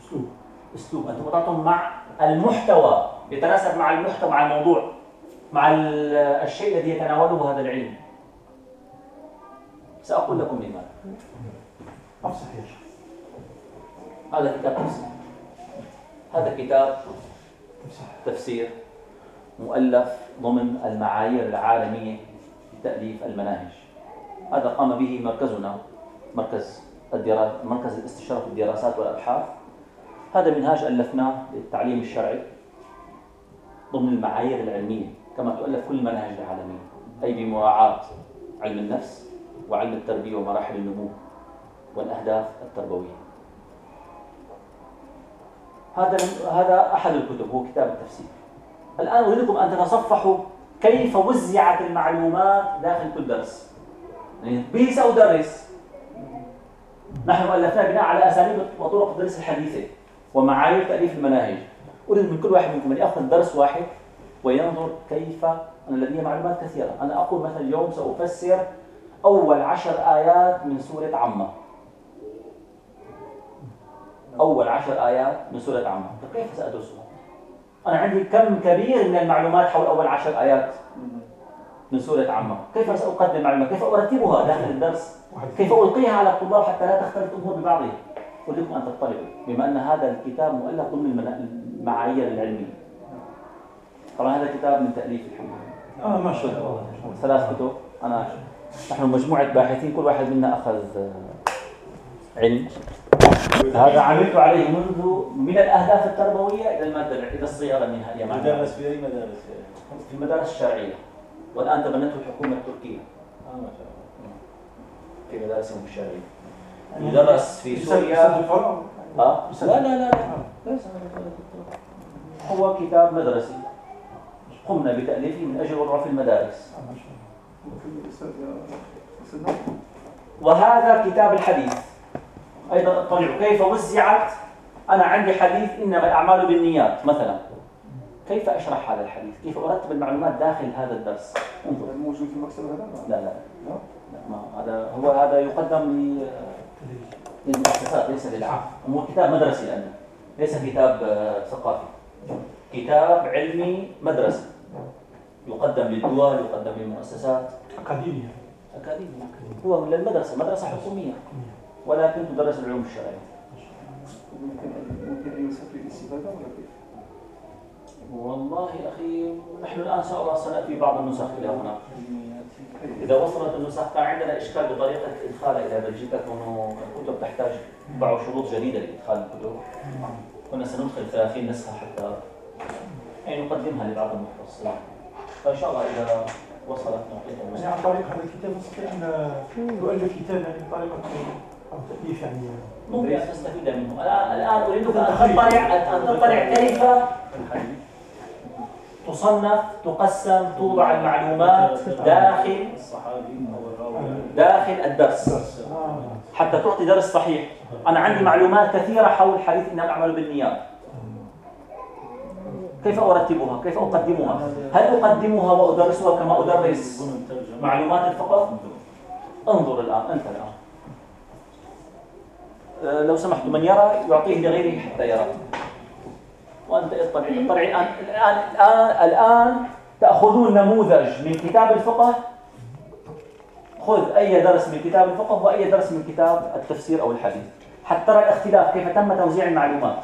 أسلوب. أسلوب. أنتم وضعتم مع المحتوى. يتناسب مع المحتوى مع الموضوع مع ال- الشيء الذي يتناوله هذا العلم. سأقول لكم لماذا. افصح يا شيخ هذا كتاب تفسير. هذا كتاب تفسير مؤلف ضمن المعايير العالمية لتأليف المناهج. هذا قام به مركزنا مركز الدرا... مركز الاستشارة في الدراسات والأبحاث. هذا منهاج ألفناه للتعليم الشرعي ضمن المعايير العلمية كما تؤلف كل المناهج العالمية أي بمراعاة علم النفس وعلم التربية ومراحل النمو والأهداف التربوية. هذا هذا أحد الكتب هو كتاب التفسير. الآن أريدكم أن تتصفحوا كيف وزعت المعلومات داخل كل درس. يعني به سأدرس. نحن ألفنا بناء على أساليب وطرق التدريس الحديثة ومعايير تأليف المناهج. أريد من كل واحد منكم أن يأخذ درس واحد وينظر كيف أنا لدي معلومات كثيرة. أنا أقول مثلا اليوم سأفسر أول عشر آيات من سورة عمة أول عشر آيات من سورة عمة كيف سأدرسها؟ أنا عندي كم كبير من المعلومات حول أول عشر آيات من سورة عمة كيف سأقدم معلومات؟ كيف أرتبها داخل الدرس؟ كيف ألقيها على الطلاب حتى لا تختلط الأمور ببعضها؟ أريدكم أن تطلعوا بما أن هذا الكتاب مؤلف ضمن المعايير العلمية طبعا هذا كتاب من تأليف الحمد آه ما شاء الله ثلاث كتب أنا نحن مجموعة باحثين كل واحد منا أخذ آه، علم. هذا عملت عليه منذ من الأهداف التربوية إلى المادة إلى الصياغة النهائية مع يدرس في أي مدارس؟ في المدارس الشرعية والآن تبنته الحكومة التركية. آه ما شاء الله. في مدارسهم الشرعية. يدرس في سوريا. آه؟ لا لا لا لا. ليس. هو كتاب مدرسي قمنا بتأليفه من أجل وضعه في المدارس. وهذا كتاب الحديث. أيضا اطلعوا كيف وزعت؟ أنا عندي حديث إنما الأعمال بالنيات مثلا. كيف أشرح هذا الحديث؟ كيف أرتب المعلومات داخل هذا الدرس؟ انظر. موجود في المكتب هذا؟ لا لا لا. ما هذا هو هذا يقدم للمؤسسات ليس للعام. هو كتاب مدرسي لأنه ليس كتاب آه، ثقافي. كتاب علمي مدرسي يقدم للدول يقدم للمؤسسات. أكاديمية. أكاديمي هو للمدرسة مدرسة حكومية. ولكن تدرس العلوم الشرعية. ممكن ممكن أن يسافر الاستفادة ولا كيف؟ والله أخي نحن الآن إن شاء الله سنأتي بعض النسخ إلى هنا. إذا وصلت النسخ كان عندنا إشكال بطريقة إدخالها إلى بلجيكا كونه الكتب تحتاج بعض شروط جديدة لإدخال الكتب. كنا سندخل 30 نسخة حتى يعني نقدمها لبعض المختصين. فإن شاء الله إذا وصلت نعطيكم يعني عن طريق هذا الكتاب نستطيع أن نؤلف كتاب يعني بطريقة أو تأليف يعني ممكن أن تستفيد منه. الآن أريدك أن تطلع أن تطلع كيف تصنف تقسم توضع المعلومات داخل أو داخل الدرس. آه. حتى تعطي درس صحيح. أنا عندي معلومات كثيرة حول حديث إنما الأعمال بالنيات كيف أرتبها؟ كيف أقدمها؟ هل أقدمها وأدرسها كما أدرس معلومات الفقه؟ انظر الآن أنت الآن آه، لو سمحت من يرى يعطيه لغيره حتى يرى وأنت اطلع اطلع الآن الآن الآن الآن تأخذون نموذج من كتاب الفقه خذ أي درس من كتاب الفقه وأي درس من كتاب التفسير أو الحديث حتى ترى الاختلاف كيف تم توزيع المعلومات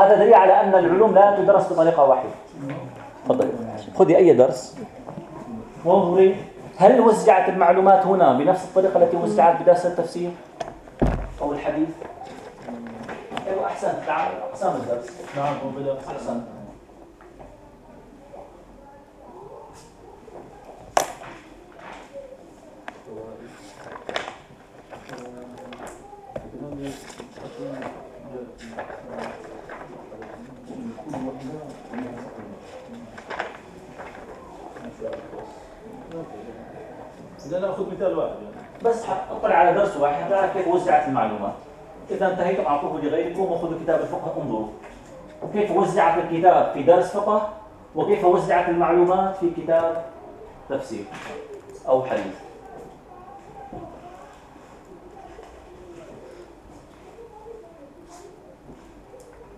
هذا دليل على أن العلوم لا تدرس بطريقة واحدة. تفضلي خذي أي درس. وانظري. هل وزعت المعلومات هنا بنفس الطريقة التي وزعت بدرس التفسير؟ أو الحديث؟ أيوة أحسنت. تعال أقسام الدرس. نعم وبلا إذا ناخذ مثال واحد يعني. بس أطلع على درس واحد تعرف كيف وزعت المعلومات؟ إذا انتهيتم أعطوه لغيركم وخذوا كتاب الفقه انظروا. كيف وزعت الكتاب؟ في درس فقه؟ وكيف وزعت المعلومات؟ في كتاب تفسير أو حديث.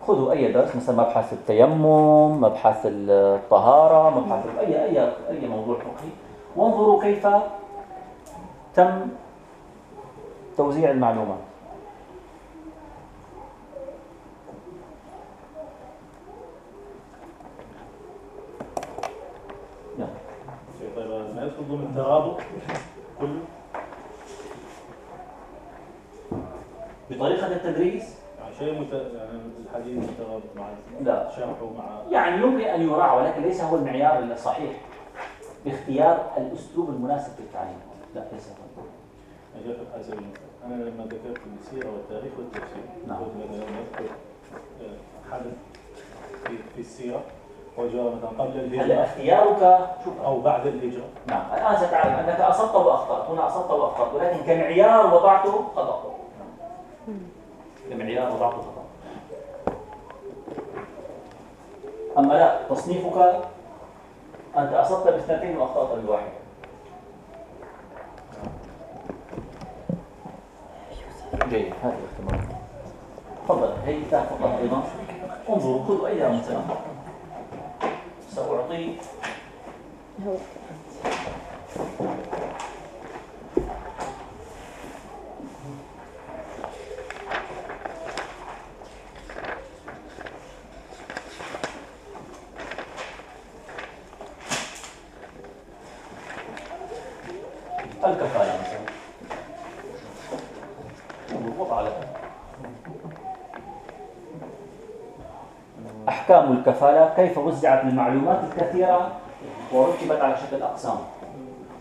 خذوا أي درس مثلا مبحث التيمم مبحث الطهارة مبحث أي أي أي موضوع فقهي وانظروا كيف تم توزيع المعلومات طيب ما يدخل ضمن الترابط كله بطريقة التدريس؟ يعني شيء مت... يعني الحديث مترابط مع لا. شرحه مع يعني يمكن أن يراعى ولكن ليس هو المعيار الصحيح باختيار الأسلوب المناسب في التعليم لا ليس المثال أنا لما ذكرت السيرة والتاريخ والتفسير نعم. لما أذكر آه، حدث في, السيرة وجرى مثلا قبل هلا الهجرة اختيارك شوف أو بعد الهجرة. نعم. الآن ستعلم أنك أصبت وأخطأت. هنا أصبت وأخطأت ولكن كمعيار وضعته خطأ كمعيار وضعته خطأ أما لا تصنيفك أنت أصبت باثنتين وأخطأت بواحد. جيد هذه الاختبار تفضل. هي كتاب فقط أيضا. انظروا خذوا أي مثلا سأعطي هو الكفالة مثلا وضع لك أحكام الكفالة كيف وزعت المعلومات الكثيرة ورتبت على شكل أقسام؟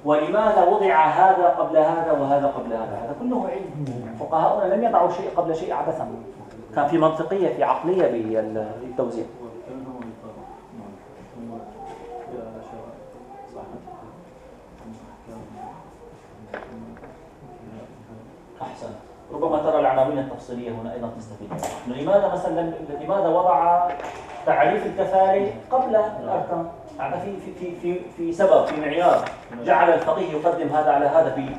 ولماذا وضع هذا قبل هذا وهذا قبل هذا؟ هذا كله علم. فقهاؤنا لم يضعوا شيء قبل شيء عبثا كان في منطقية في عقلية بالتوزيع أحسن. ربما ترى العناوين التفصيلية هنا أيضا تستفيد. لماذا مثلا لماذا وضع تعريف الكفالة قبل الأركان هذا في في في في سبب في معيار. جعل الفقيه يقدم هذا على هذا في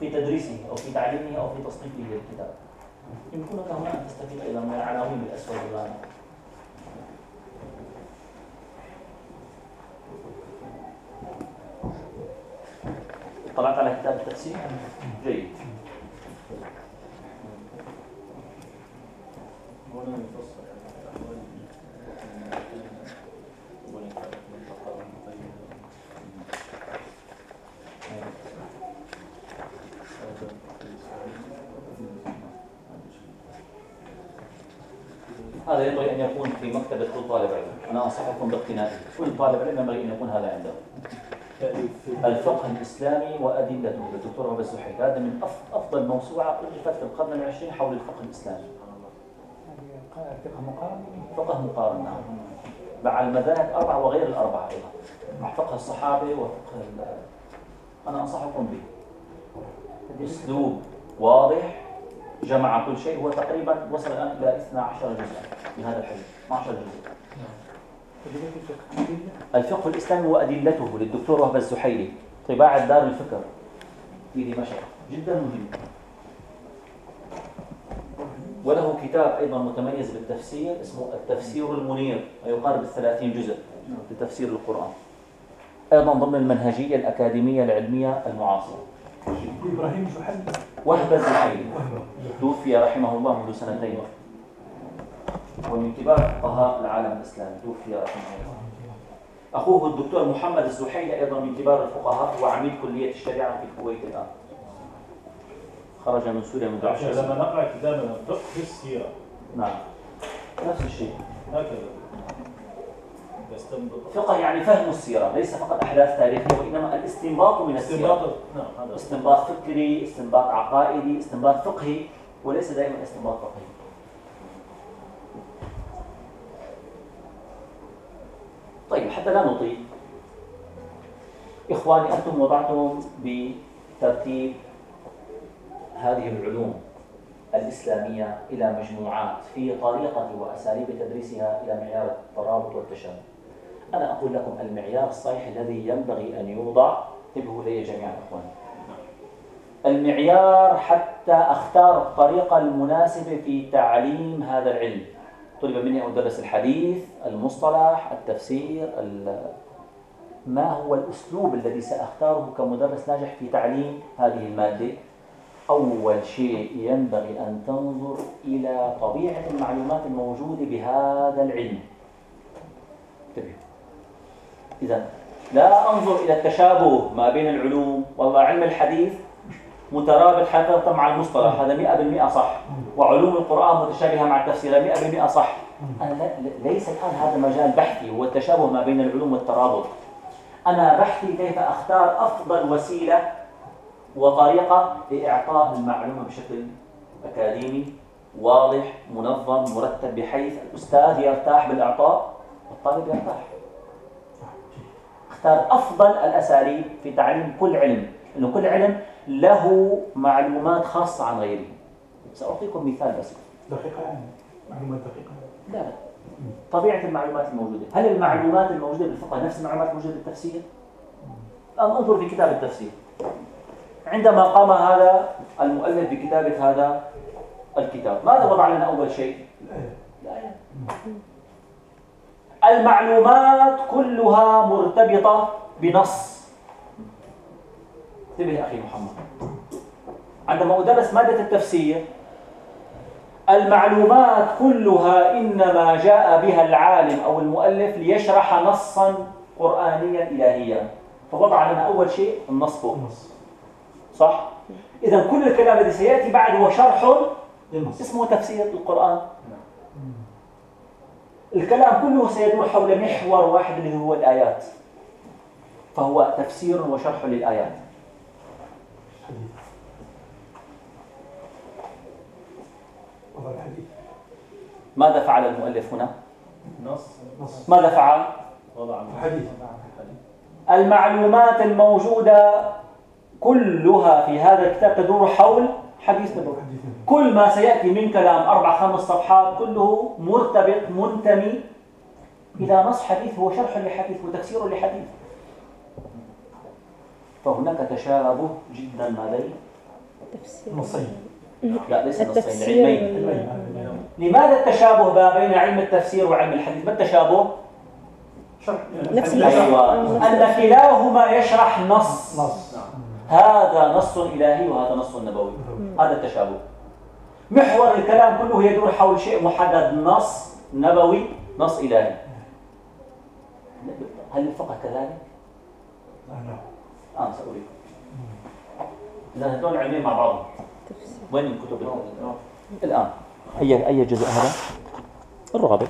في تدريسه أو في تعليمه أو في تصنيفه للكتاب. يمكنك هنا أن تستفيد أيضا من العناوين بالاسود والغامق طلعت على كتاب التفسير؟ جيد. هنا يفصل هذا ينبغي أن يكون في مكتبة كل طالب علم. أنا أنصحكم باقتنائه. كل طالب علم ينبغي أن يكون هذا عنده. الفقه الإسلامي وأدلته. للدكتور عبد الزحيل هذا من أفضل موسوعة ألفت في القرن العشرين حول الفقه الإسلامي. فقه مقارن فقه مقارن نعم مع المذاهب أربعة وغير الأربعة أيضا. مع فقه الصحابة وفقه أنا أنصحكم به. أسلوب واضح. جمع كل شيء هو تقريبا وصل الآن إلى 12 جزءا في هذا الحديث 12 جزء الفقه الإسلامي وأدلته للدكتور وهب الزحيلي طباعة دار الفكر في دمشق. جدا مهم. وله كتاب أيضا متميز بالتفسير اسمه التفسير المنير يقارب الثلاثين جزء لتفسير القرآن. أيضا ضمن المنهجية الأكاديمية العلمية المعاصرة. إبراهيم زحل وهب الزحيلي توفي رحمه الله منذ سنتين. ومن كبار فقهاء العالم الإسلامي. توفي رحمه الله. أخوه الدكتور محمد الزحيلي أيضا من كبار الفقهاء. هو عميد كلية الشريعة في الكويت الآن. خرج من سوريا منذ عشر عشان لما سنين نقرأ كتابنا فقه في السيرة. نعم. نفس الشيء. هكذا. فقه يعني فهم السيرة ليس فقط أحداث تاريخية وإنما الاستنباط من السيرة. استنباط نعم استنباط فكري استنباط عقائدي استنباط فقهي وليس دائما استنباط فقهي. طيب حتى لا نطيل. إخواني أنتم وضعتم بترتيب هذه العلوم الإسلامية إلى مجموعات في طريقة وأساليب تدريسها إلى معيار الترابط والتشابه. أنا أقول لكم المعيار الصحيح الذي ينبغي أن يوضع. انتبهوا لي جميعا إخواني. المعيار حتى أختار الطريقة المناسبة في تعليم هذا العلم. طلب مني أن أدرس الحديث المصطلح التفسير ال- ما هو الأسلوب الذي سأختاره كمدرس ناجح في تعليم هذه المادة؟ أول شيء ينبغي أن تنظر إلى طبيعة المعلومات الموجودة بهذا العلم. انتبهوا. إذا لا أنظر إلى التشابه ما بين العلوم والله علم الحديث مترابط حقيقة مع المصطلح هذا 100% صح. وعلوم القرآن متشابهة مع التفسير هذا 100% صح. أنا ليس الآن هذا مجال بحثي هو التشابه ما بين العلوم والترابط. أنا بحثي كيف أختار أفضل وسيلة وطريقة لإعطاء المعلومة بشكل أكاديمي واضح منظم مرتب بحيث الأستاذ يرتاح بالإعطاء والطالب يرتاح. اختار أفضل الأساليب في تعليم كل علم إنه كل علم له معلومات خاصة عن غيره. سأعطيكم مثال بس دقيقة معلومات دقيقة. لا لا. طبيعة المعلومات الموجودة. هل المعلومات الموجودة بالفقه نفس المعلومات الموجودة بالتفسير؟ أم انظر في كتاب التفسير. عندما قام هذا المؤلف بكتابة هذا الكتاب ماذا وضع لنا أول شيء؟ الآية المعلومات كلها مرتبطة بنص. انتبه يا أخي محمد. عندما أدرس مادة التفسير المعلومات كلها إنما جاء بها العالم أو المؤلف ليشرح نصا قرآنيا إلهيا. فوضع لنا أول شيء النص فوق. النص صح؟ إذا كل الكلام الذي سيأتي بعد هو شرح اسمه تفسير القرآن. الكلام كله سيدور حول محور واحد اللي هو الآيات فهو تفسير وشرح للآيات الحديث ماذا فعل المؤلف هنا؟ نص نص ماذا فعل؟ وضع حديث المعلومات الموجودة كلها في هذا الكتاب تدور حول حديث نبوي حديث كل ما سيأتي من كلام أربع خمس صفحات كله مرتبط منتمي إلى نص حديث هو شرح لحديث وتفسير لحديث. فهناك تشابه جدا ما بين تفسير. نصين. لا ليس نصين علمين. لماذا التشابه ما بين علم التفسير وعلم الحديث؟ ما التشابه؟ شرح. نفس. أيوة. نفس أن كلاهما يشرح نص. نص. هذا نص إلهي وهذا نص نبوي. هذا التشابه. محور الكلام كله يدور حول شيء محدد نص نبوي نص إلهي. هل الفقه كذلك؟ لا آه سأريكم إذا هذول علمين مع بعض وين الكتب الآن. أي أي جزء هذا؟ الرابع.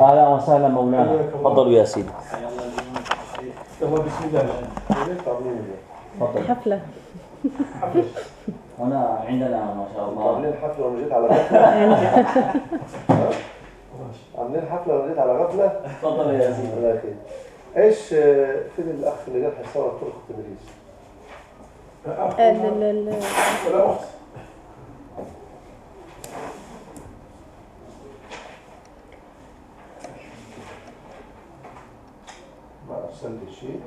أهلا وسهلا مولانا. تفضلوا يا سيدي. بسم الله. تفضل حفلة. هنا عندنا ما شاء الله. عاملين حفلة وأنا جيت على غفلة. عاملين حفلة وأنا جيت على غفلة. تفضل يا سيدي. الله إيش آه، فين الأخ اللي جاب حصار طرق التدريس؟ ال- ال- ال- ولا أخت ما ارسل لي شيء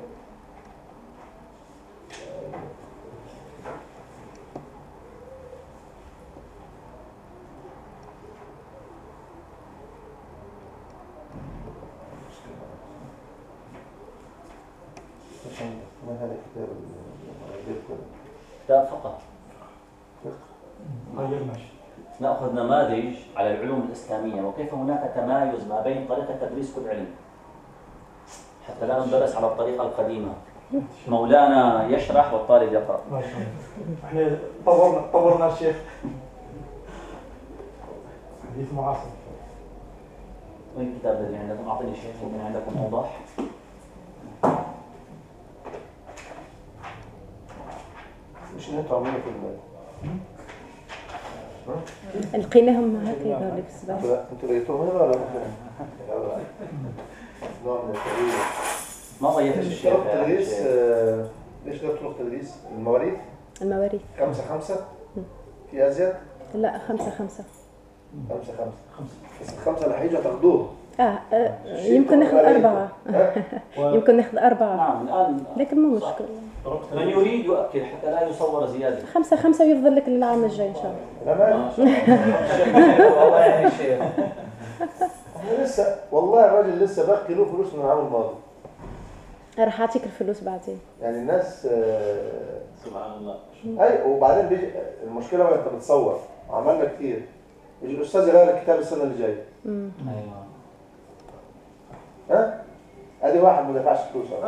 مش عندك ما هذا كتاب ال- لا فقط غير ماشي نأخذ نماذج على العلوم الإسلامية وكيف هناك تمايز ما بين طريقة تدريس كل علم. حتى لا ندرس على الطريقة القديمة. مولانا يشرح والطالب يقرأ. ما شاء الله. إحنا طورنا طورنا الشيخ. حديث معاصر. وين الكتاب الذي عندكم؟ أعطيني شيء يمكن عندكم أوضح مش اللي عاملينه في ال- لقيناهم هكا يظهر بس أنتوا لا- أنتوا لقيتوهم هنا ولا يلا. نوع من التغيير ما ضيفت ليش الشيخ طرق يا تدريس؟ شيخ. آه، ليش ده طرق تدريس؟ المواريث؟ المواريث. خمسة خمسة؟ في أزيد؟ لا خمسة خمسة. خمسة خمسة. بس الخمسة اللي هيجوا هتاخدوها آه, آه يمكن ناخذ أربعة. ها؟ *laughs* يمكن ناخذ أربعة. نعم الآن لكن مو مشكلة من يريد يؤكد حتى لا يصور زيادة. خمسة خمسة ويفضل لك للعام الجاي إن شاء الله. مالي ما شاء الله. يعني لسه والله الراجل لسه باقي له فلوس من العام الماضي. راح أعطيك الفلوس بعدين. يعني الناس آه، سبحان الله. أي وبعدين بيجي المشكلة بقى أنت بتصور. عملنا كتير. يجي الأستاذ يغير الكتاب السنة اللي جاية. مم. ها؟ ادي واحد ما دفعش فلوس. *laughs*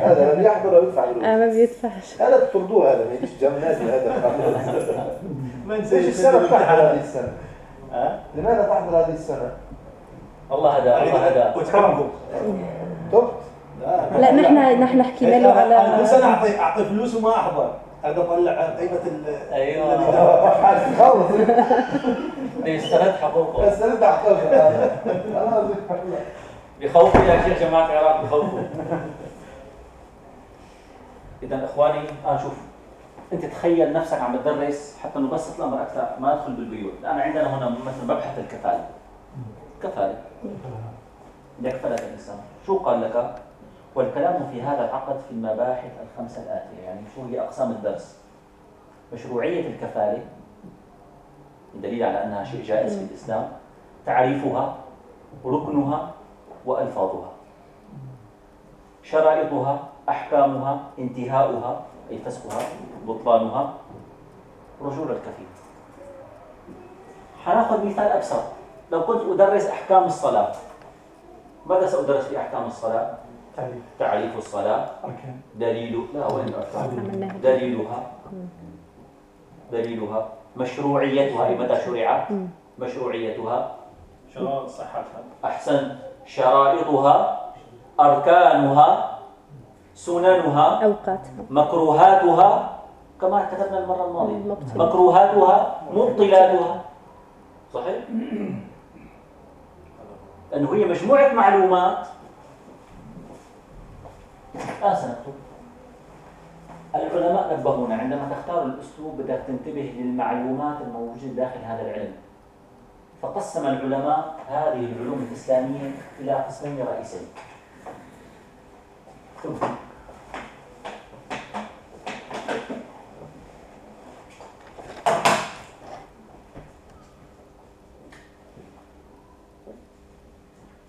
هذا لم يحضر أو يدفع فلوس. آه ما بيدفعش. هذا تطردوه هذا ما يجيش جمنات هذا *laughs* ما نسيت السنة تحضر هذه السنة؟ ها؟ لماذا تحضر هذه السنة؟ الله هدى الله هدى. وتكرمكم تبت؟ لا نحن نحن حكينا له أنا كل سنة على اعطي أعطي فلوس وما أحضر. هذا طلع قيمه ال دفع. خلص *laughs* يسترد حقوقه. بس انت احتفل خلاص بخوفه يا شيخ جماعة العراق بخوفه. إذا إخواني آه شوف أنت تخيل نفسك عم تدرس حتى نبسط الأمر أكثر ما ندخل بالبيوت. الآن عندنا هنا مثلا مبحث الكفالة. كفالة. يكفلك الإنسان شو قال لك؟ والكلام في هذا العقد في المباحث الخمسة الآتية. يعني شو هي أقسام الدرس؟ مشروعية الكفالة دليل على أنها شيء جائز في الإسلام تعريفها ركنها وألفاظها. شرائطها أحكامها انتهاؤها أي فسخها بطلانها. رجول الكثير حناخذ مثال أبسط. لو كنت أدرس أحكام الصلاة ماذا سأدرس في أحكام الصلاة؟ تعريف. تعريف الصلاة. دليل لا وين دليلها. دليلها. مشروعيتها متى شرعت. مشروعيتها. شراء صحتها أحسن. شرائطها أركانها سننها أوقاتها. مكروهاتها كما كتبنا المرة الماضية. مكروهاتها مبطلاتها. صحيح؟ أنه هي مجموعة معلومات. الآن سنكتب. العلماء نبهونا عندما تختار الأسلوب بدك تنتبه للمعلومات الموجودة داخل هذا العلم. فقسم العلماء هذه العلوم الإسلامية إلى قسمين رئيسين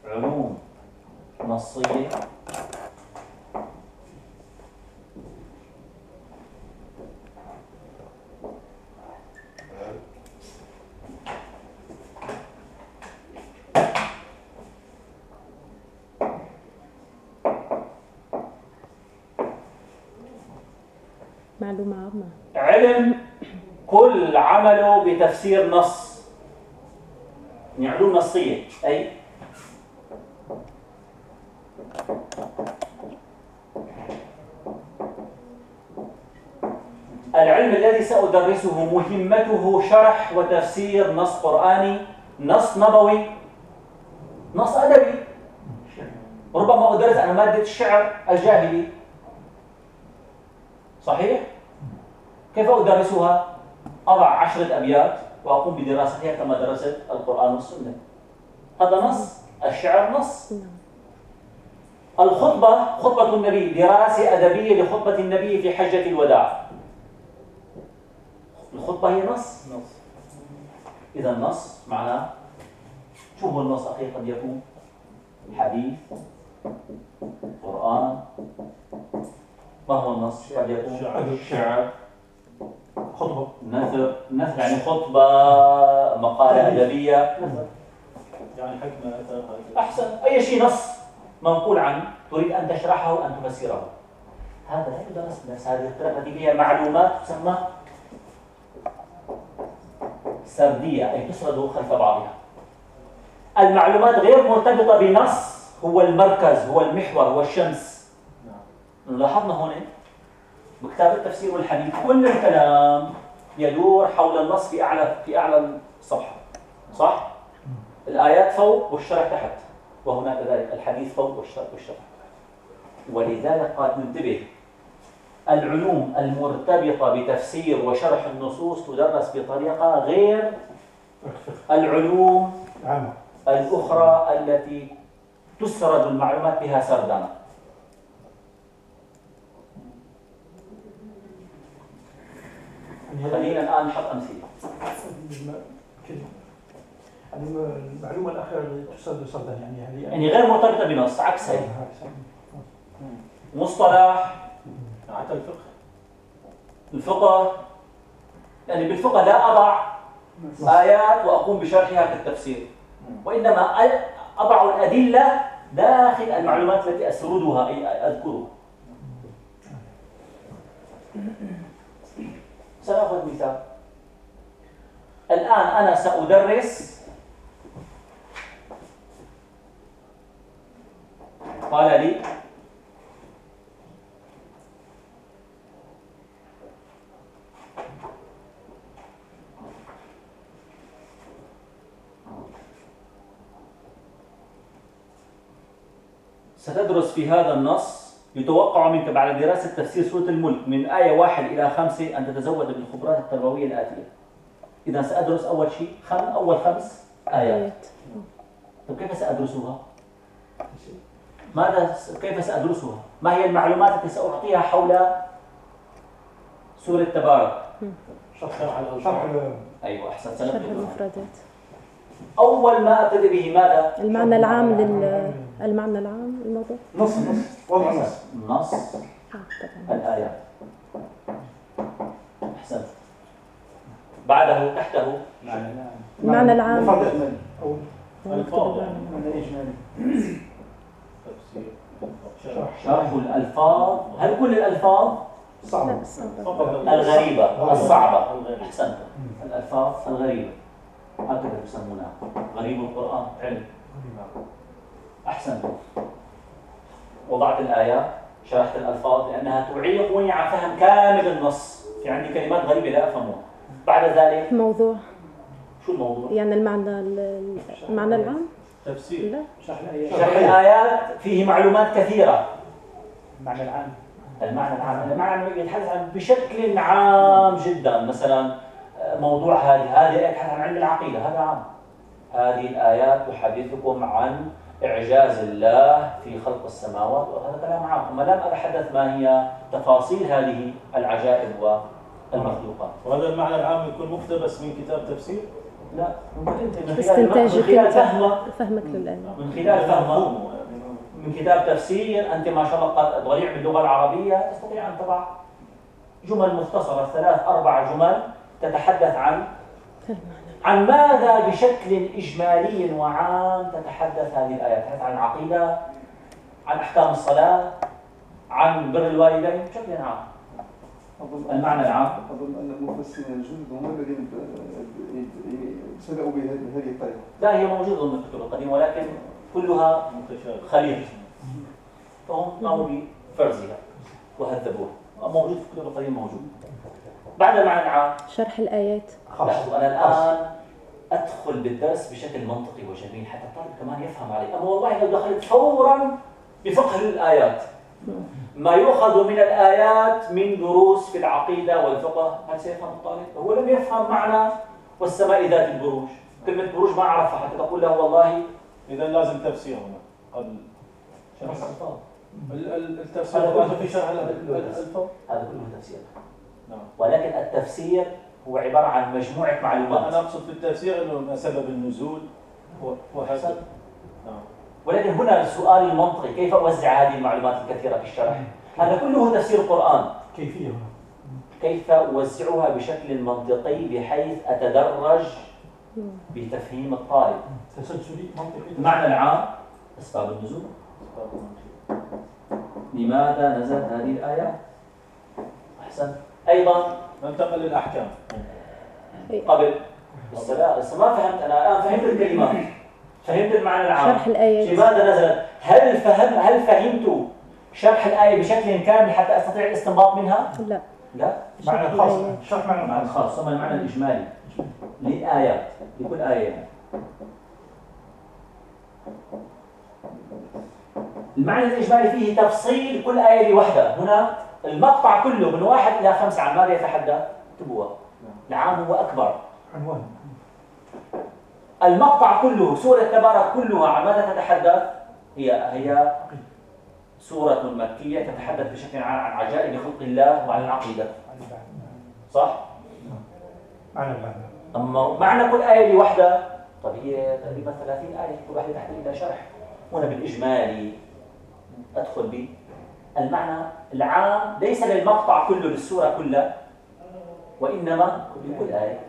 علوم نصية عامة علم كل عمله بتفسير نص. يعني علوم نصية أي؟ العلم الذي سأدرسه مهمته شرح وتفسير نص قرآني نص نبوي نص أدبي. ربما أدرس أنا مادة الشعر الجاهلي صحيح؟ كيف أدرسها؟ أضع عشرة أبيات وأقوم بدراستها كما درست القرآن والسنة. هذا نص الشعر نص. الخطبة خطبة النبي دراسة أدبية لخطبة النبي في حجة الوداع. الخطبة هي نص؟ نص. إذا النص معناه شو هو النص أخي قد يكون. حديث قرآن ما هو النص؟ قد يكون. شعر. خطبة. نثر نثر يعني خطبة مقالة أدبية. يعني حكمة أحسن. أي شيء نص منقول عنه تريد أن تشرحه وأن تفسره. هذا لا يدرس بنفس هذه الطريقة التي فيها معلومات تسمى سردية أي تسرد خلف بعضها. المعلومات غير مرتبطة بنص هو المركز هو المحور هو الشمس. لاحظنا هون بكتاب التفسير والحديث كل الكلام يدور حول النص في أعلى في أعلى الصفحة. صح؟ الآيات فوق والشرح تحت وهناك ذلك الحديث فوق والشرح والشرح ولذلك قال انتبه العلوم المرتبطة بتفسير وشرح النصوص تدرس بطريقة غير العلوم الأخرى التي تسرد المعلومات بها سردا. خلينا الآن نحط أمثلة يعني المعلومة الأخيرة اللي تسرد سردا يعني هذه يعني غير مرتبطة بنص عكس هي مصطلح. حتى الفقه. الفقه. يعني بالفقه لا أضع آيات وأقوم بشرحها كالتفسير وإنما أ- أضع الأدلة داخل المعلومات التي أسردها أي أذكرها. *laughs* سنأخذ مثال. الآن أنا سأدرس قال لي ستدرس في هذا النص يتوقع منك بعد دراسة تفسير سورة الملك من آية واحد إلى خمسة أن تتزود بالخبرات التربوية الآتية. إذا سأدرس أول شيء خم أول خمس آيات. طيب كيف سأدرسها؟ ماذا كيف سأدرسها؟ ما هي المعلومات التي سأعطيها حول سورة تبارك؟ شرح شرح على شرح أيوة أحسن. شرح سنبدأ. المفردات. أول ما أبتدئ به ماذا؟ المعنى العام لل المعنى العام الموضوع؟ نص نص. وضع نص. نص. آه، الآيات أحسنت. بعده تحته. المعنى العام. أو الفاظ يعني من الإجمالي تفسير شرح شرح الألفاظ. هل كل الألفاظ؟ صعبة. فقط الغريبة. الصعبة. الغريبة. أحسنت. الألفاظ الغريبة. هكذا يسمونها. غريب القرآن. علم. أحسنت وضعت الآيات شرحت الألفاظ لأنها تعيقني عن فهم كامل النص. في عندي كلمات غريبة لا أفهمها. بعد ذلك موضوع. شو الموضوع؟ يعني المعنى ال- المعنى العام؟ تفسير. لا. شرح الآيات شرح الآيات فيه معلومات كثيرة. المعنى العام. المعنى العام. المعنى يتحدث عن بشكل عام جدا. مثلا موضوع هذه. هذه آية تتحدث عن علم العقيدة. هذا عام. هذه الآيات تحدثكم عن إعجاز الله في خلق السماوات وهذا كلام عام. أما لم أتحدث ما هي تفاصيل هذه العجائب والمخلوقات. وهذا المعنى العام يكون مقتبس من كتاب تفسير؟ لا من خلال فهمك فهمك للآية من خلال فهمك يعني من كتاب تفسير أنت ما شاء الله قد ضليع باللغة العربية. تستطيع أن تضع جمل مختصرة ثلاث أربع جمل تتحدث عن عن ماذا بشكل إجمالي وعام تتحدث هذه الآيات؟ تتحدث عن العقيدة عن أحكام الصلاة؟ عن بر الوالدين؟ بشكل عام. المعنى العام. أظن أن المفسرين الجدد هم الذين بدأوا بهذه الطريقة. لا هي موجودة ضمن الكتب القديمة ولكن كلها خليط فهم قاموا بفرزها وهذبوها. موجود في الكتب القديمة موجود. بعد المعنى العام. شرح الآيات. لاحظوا أنا الآن أدخل بالدرس بشكل منطقي وجميل حتى الطالب كمان يفهم علي. أما والله لو دخلت فورا بفقه الآيات. ما يؤخذ من الآيات من دروس في العقيدة والفقه. هل سيفهم الطالب؟ هو لم يفهم معنى والسماء ذات البروج. كلمة بروج ما عرفها حتى تقول له والله اذا لازم تفسير. هنا قبل شرح التفسير هذا كله الفاظ هذا كله تفسير. نعم. ولكن التفسير هو عبارة عن مجموعة أنا معلومات أقصد في التفسير إنه ما سبب النزول وهكذا نعم. ولكن هنا السؤال المنطقي كيف أوزع هذه المعلومات الكثيرة في الشرح؟ هذا كله تفسير القرآن. كيفية كيف أوزعها بشكل منطقي بحيث أتدرج بتفهيم الطالب؟ تسلسلي منطقي. المعنى العام أسباب النزول. لماذا نزلت هذه الآية؟ أحسن. أيضا ننتقل للأحكام. قبل. السلام لسه ما فهمت أنا الآن فهمت الكلمات. فهمت المعنى العام. شرح الآيات لماذا نزلت؟ هل فهم هل فهمت شرح الآية بشكل كامل حتى أستطيع الاستنباط منها؟ لا. لا؟ شرح معنى خاص. الآيات شرح معنى المعنى خاص. الخاص ثم المعنى الإجمالي. للآيات لكل آية. يعني. المعنى الإجمالي فيه تفصيل كل آية لوحدها. هنا المقطع كله من واحد إلى خمسة عن ماذا يتحدث؟ اكتبوها العام هو أكبر. عنوان. المقطع كله سورة تبارك كلها عن ماذا تتحدث؟ هي هي سورة مكية تتحدث بشكل عام عن عجائب خلق الله وعن العقيدة. صح؟ معنى المعنى أما معنى كل آية لوحدها طب هي تقريبا 30 آية كل واحدة تحتاج إلى شرح. هنا بالإجمالي أدخل بالمعنى العام ليس للمقطع كله للسورة كلها وإنما لكل آية.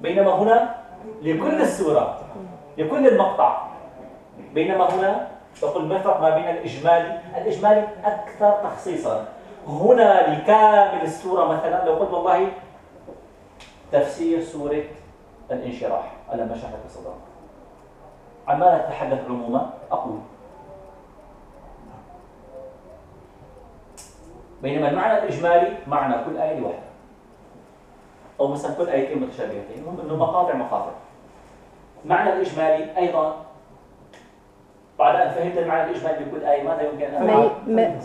بينما هنا لكل السورة لكل المقطع. بينما هنا تقول ما الفرق ما بين الإجمالي؟ الإجمالي أكثر تخصيصا. هنا لكامل السورة مثلا لو قلت والله تفسير سورة الانشراح ألم نشرح لك عن ماذا تتحدث عموما؟ أقول بينما المعنى الإجمالي معنى كل آية لوحدها. أو مثلا كل آيتين متشابهتين المهم أنه مقاطع مقاطع. المعنى الإجمالي أيضا بعد أن فهمت المعنى الإجمالي لكل آية ماذا يمكن أن ما أفعل؟ ما,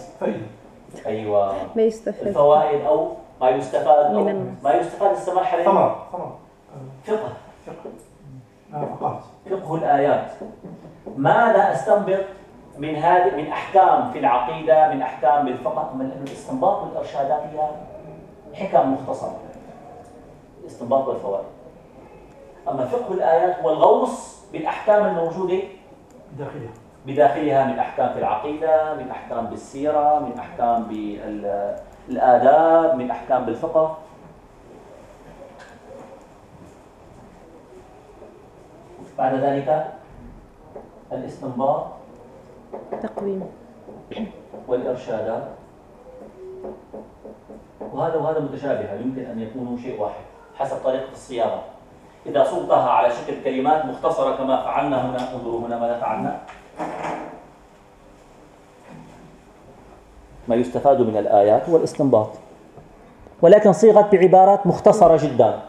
أيوة. ما يستفاد. الفوائد أو ما يستفاد أو. ما يستفاد السماح ثمرة ثمرة. فقه. فقه. نفقات فقه الآيات. ماذا أستنبط؟ من هذه من أحكام في العقيدة من أحكام بالفقه من الاستنباط والإرشادات هي حكم مختصرة الاستنباط والفوائد. أما فقه الآيات هو الغوص بالأحكام الموجودة؟ داخلها بداخلها من أحكام في العقيدة من أحكام بالسيرة من أحكام بالآداب من أحكام بالفقه. بعد ذلك الاستنباط تقويم. والإرشادات وهذا وهذا متشابه يمكن أن يكونوا شيء واحد حسب طريقة الصياغة. إذا صوغتها على شكل كلمات مختصرة كما فعلنا هنا انظروا هنا ماذا فعلنا. ما يستفاد من الآيات هو الاستنباط. ولكن صيغت بعبارات مختصرة جدا.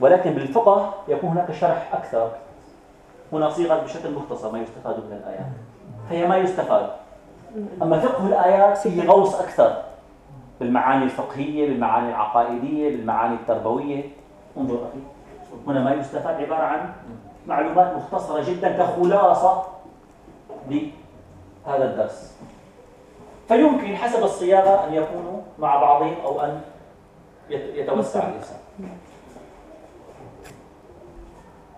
ولكن بالفقه يكون هناك شرح أكثر. هنا صيغت بشكل مختصر ما يستفاد من الآيات. فهي ما يستفاد. أما فقه الآيات فيه غوص أكثر بالمعاني الفقهية بالمعاني العقائدية بالمعاني التربوية. انظر أخي هنا ما يستفاد عبارة عن معلومات مختصرة جدا كخلاصة لهذا الدرس. فيمكن حسب الصياغة أن يكونوا مع بعضهم أو أن يتوسع الإنسان.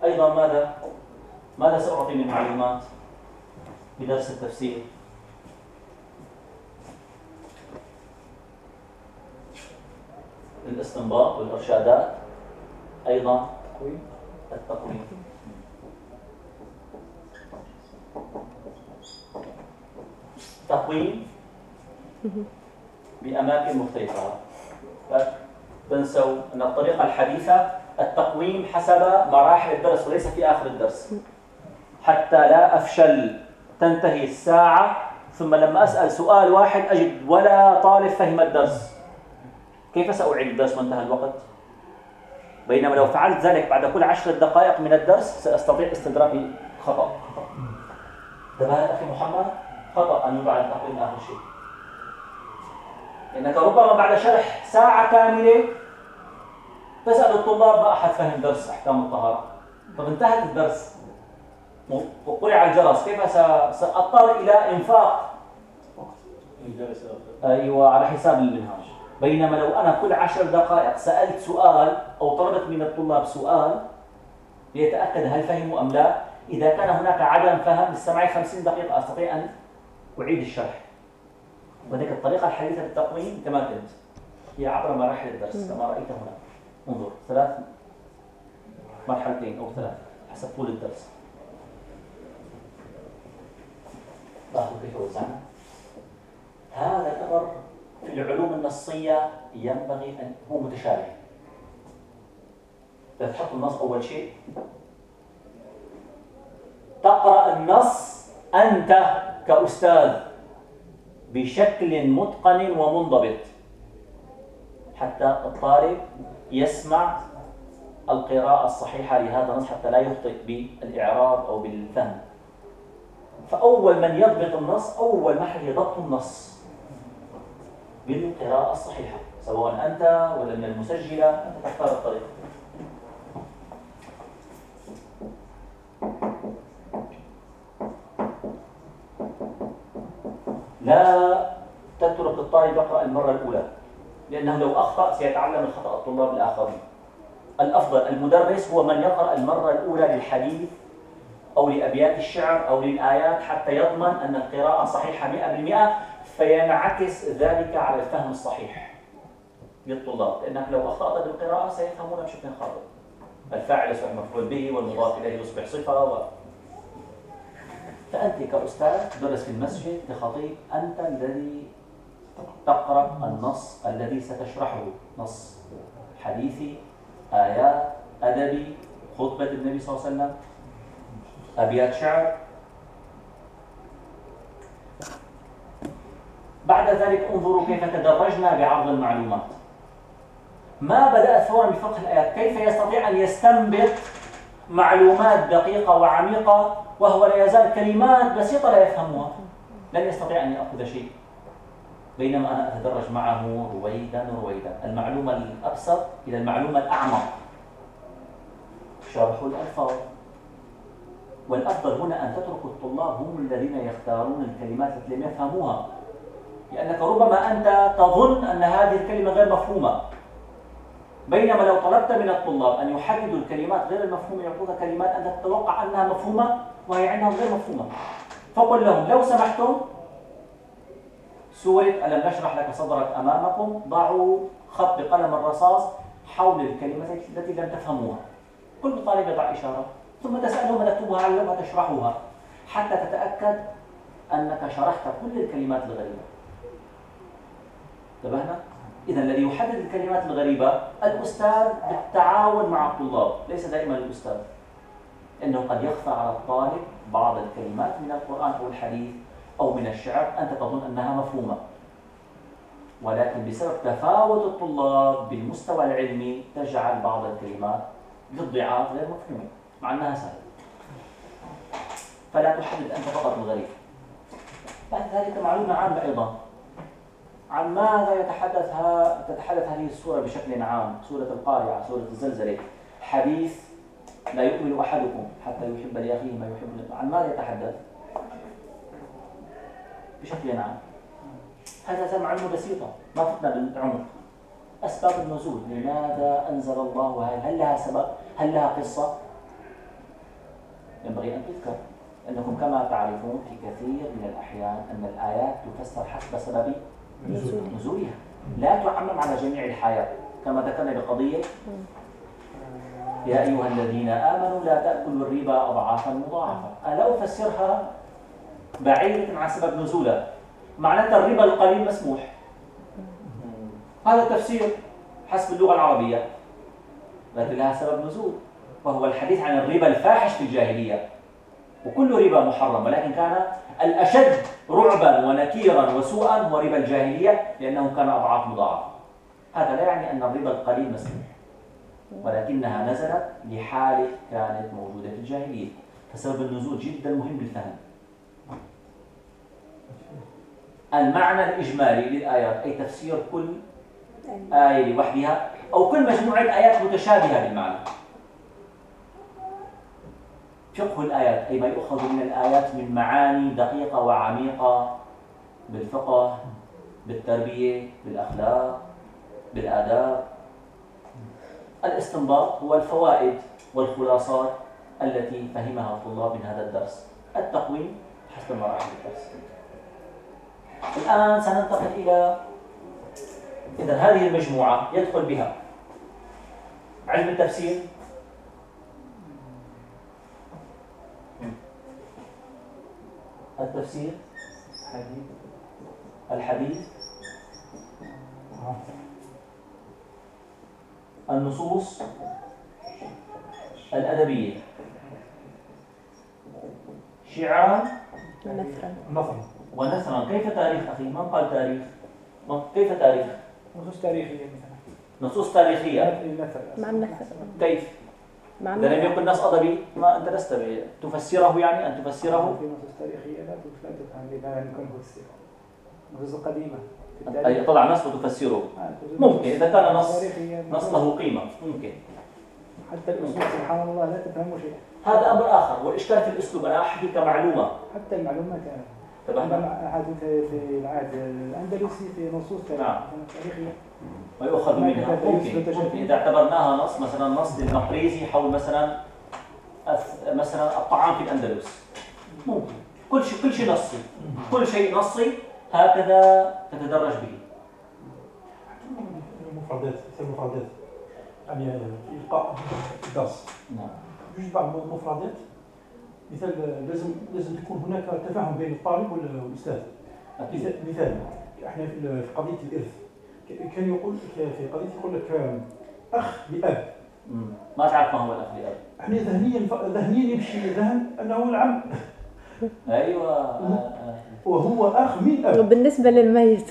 أيضا ماذا؟ ماذا سأعطي من معلومات بدرس التفسير؟ الاستنباط والإرشادات أيضا التقويم. تقويم بأماكن مختلفة. تنسوا أن الطريقة الحديثة التقويم حسب مراحل الدرس وليس في آخر الدرس. حتى لا أفشل. تنتهي الساعة ثم لما أسأل سؤال واحد أجد ولا طالب فهم الدرس. كيف سأعيد الدرس وانتهى الوقت؟ بينما لو فعلت ذلك بعد كل عشر دقائق من الدرس سأستطيع استدراك خطأ. انتبه أخي محمد؟ خطأ أن يبعد التقويم آخر شيء. لأنك ربما بعد شرح ساعة كاملة تسأل الطلاب ما أحد فهم درس أحكام الطهارة. طب انتهت الدرس. وقرع الجرس كيف سأضطر إلى إنفاق؟ أيوة على حساب المنهاج. بينما لو أنا كل عشر دقائق سألت سؤال أو طلبت من الطلاب سؤال ليتأكد هل فهموا أم لا؟ إذا كان هناك عدم فهم للسماع 50 دقيقة أستطيع أن أعيد الشرح. وذلك الطريقة الحديثة للتقويم كما قلت هي عبر مراحل الدرس كما رأيت هنا. انظر ثلاث مرحلتين أو ثلاث حسب طول الدرس. كيف وزعنا هذا الأمر في العلوم النصية ينبغي أن هو متشابه. تحط النص أول شيء. تقرأ النص أنت كأستاذ بشكل متقن ومنضبط. حتى الطالب يسمع القراءة الصحيحة لهذا النص حتى لا يخطئ بالإعراب أو بالفهم. فأول من يضبط النص أول محل ضبط النص. بالقراءة الصحيحة سواء أنت ولا من المسجلة أنت تختار الطريقة لا تترك الطالب يقرأ المرة الأولى لأنه لو أخطأ سيتعلم الخطأ الطلاب الآخرين. الأفضل المدرس هو من يقرأ المرة الأولى للحديث أو لأبيات الشعر أو للآيات حتى يضمن أن القراءة صحيحة 100% فينعكس ذلك على الفهم الصحيح. للطلاب لأنك لو أخطأت بالقراءة سيفهمون بشكل خاطئ. الفاعل يصبح مفعول به والمضاف إليه يصبح صفة و... فأنت كأستاذ تدرس في المسجد كخطيب أنت الذي تقرأ النص الذي ستشرحه. نص حديثي آيات أدبي خطبة النبي صلى الله عليه وسلم. أبيات شعر. بعد ذلك انظروا كيف تدرجنا بعرض المعلومات. ما بدأت فورا بفقه الآيات؟ كيف يستطيع أن يستنبط معلومات دقيقة وعميقة وهو لا يزال كلمات بسيطة لا يفهمها؟ لن يستطيع أن يأخذ شيء. بينما أنا أتدرج معه رويدا رويدا. المعلومة الأبسط إلى المعلومة الأعمق. شرح الألفاظ. والأفضل هنا أن تترك الطلاب هم الذين يختارون الكلمات التي لم بينما لو طلبت من الطلاب أن يحددوا الكلمات غير المفهومة يعطوك كلمات أنت تتوقع أنها مفهومة وهي عندهم غير مفهومة. فقل لهم لو سمحتم سورة ألم نشرح لك صدرك أمامكم ضعوا خط بقلم الرصاص حول الكلمة التي لم تفهموها. كل طالب يضع إشارة. ثم تسألهم تكتبها على اللوحة تشرحها حتى تتأكد أنك شرحت كل الكلمات الغريبة. انتبهنا؟ إذا الذي يحدد الكلمات الغريبة الأستاذ بالتعاون مع الطلاب ليس دائما الأستاذ. إنه قد يخفى على الطالب بعض الكلمات من القرآن أو الحديث أو من الشعر أنت تظن أنها مفهومة. ولكن بسبب تفاوت الطلاب بالمستوى العلمي تجعل بعض الكلمات للضعاف غير مفهومة. مع أنها سهلة. فلا تحدد أنت فقط الغريب. بعد ذلك معلومة عامة أيضا. عن ماذا يتحدث تتحدث هذه السورة بشكل عام؟ سورة القارعة سورة الزلزلة. حديث لا يؤمن أحدكم حتى يحب لأخيه ما يحب عن ماذا يتحدث؟ بشكل عام. هذا معلومة بسيطة ما فتنا بالعمق. أسباب النزول. لماذا أنزل الله؟ هل لها سبب؟ هل لها قصة؟ ينبغي أن تذكر أنكم كما تعرفون في كثير من الأحيان أن الآيات تفسر حسب سبب نزولها. لا تعمم على جميع الحياة كما ذكرنا بقضية. يا أيها الذين آمنوا لا تأكلوا الربا أضعافا مضاعفة. ألا أفسرها بعيدة عن سبب نزولها. معناتها الربا القليل مسموح. هذا التفسير حسب اللغة العربية. لكن لها سبب نزول. وهو الحديث عن الربا الفاحش في الجاهلية. وكل ربا محرم ولكن كان الأشد رعبا ونكيرا وسوءا هو ربا الجاهلية لأنه كان أضعاف مضاعفة هذا لا يعني أن الربا القليل مسموح ولكنها نزلت لحالة كانت موجودة في الجاهلية. فسبب النزول جدا مهم للفهم المعنى الإجمالي للآيات أي تفسير كل آية لوحدها أو كل مجموعة آيات متشابهة بالمعنى فقه الآيات أي ما يؤخذ من الآيات من معاني دقيقة وعميقة بالفقه بالتربية بالأخلاق بالآداب. الاستنباط هو الفوائد والخلاصات التي فهمها الطلاب من هذا الدرس. التقويم حسب مراحل الدرس. الآن سننتقل إلى إذا هذه المجموعة يدخل بها علم التفسير التفسير الحديث النصوص الأدبية. شعرا. ونثرا ونثرا. كيف تاريخ أخي؟ من قال تاريخ؟ كيف تاريخ؟ نصوص تاريخية مثلا. نصوص تاريخية. مع النثر كيف؟ مع إذا لم يكن نص أدبي ما أنت لست تفسره يعني أن تفسره؟ في نصوص تاريخية لا تفهم لما لم يكن تفسير نصوص قديمة. أي طلع نص وتفسره. آه، ممكن إذا كان نص نص له قيمة. ممكن. حتى الأسلوب سبحان الله لا تفهم شيء هذا أمر آخر. والإشكال في الأسلوب أنا أحكي كمعلومة حتى المعلومات يعني حدث في العهد الأندلسي في نصوص نعم. تاريخية. ويؤخذ منها. ممكن ممكن. إذا اعتبرناها نص مثلا نص للمقريزي حول مثلا مثلا الطعام في الأندلس. ممكن. كل شيء كل شيء نصي. كل شيء نصي هكذا تتدرج به. المفردات المفردات. يعني في إلقاء الدرس. نعم. يوجد بعض المفردات مثال لازم لازم تكون هناك تفاهم بين الطالب وال- والأستاذ. مثال مثال إحنا في قضية الإرث. كان يقول في قضية يقول لك أخ لأب. ما تعرف ما هو الأخ لأب. إحنا ذهنيا ذهنيا يمشي ذهن أنه العم. أيوة. آه، *laughs* آه. وهو أخ من أب. وبالنسبة للميت.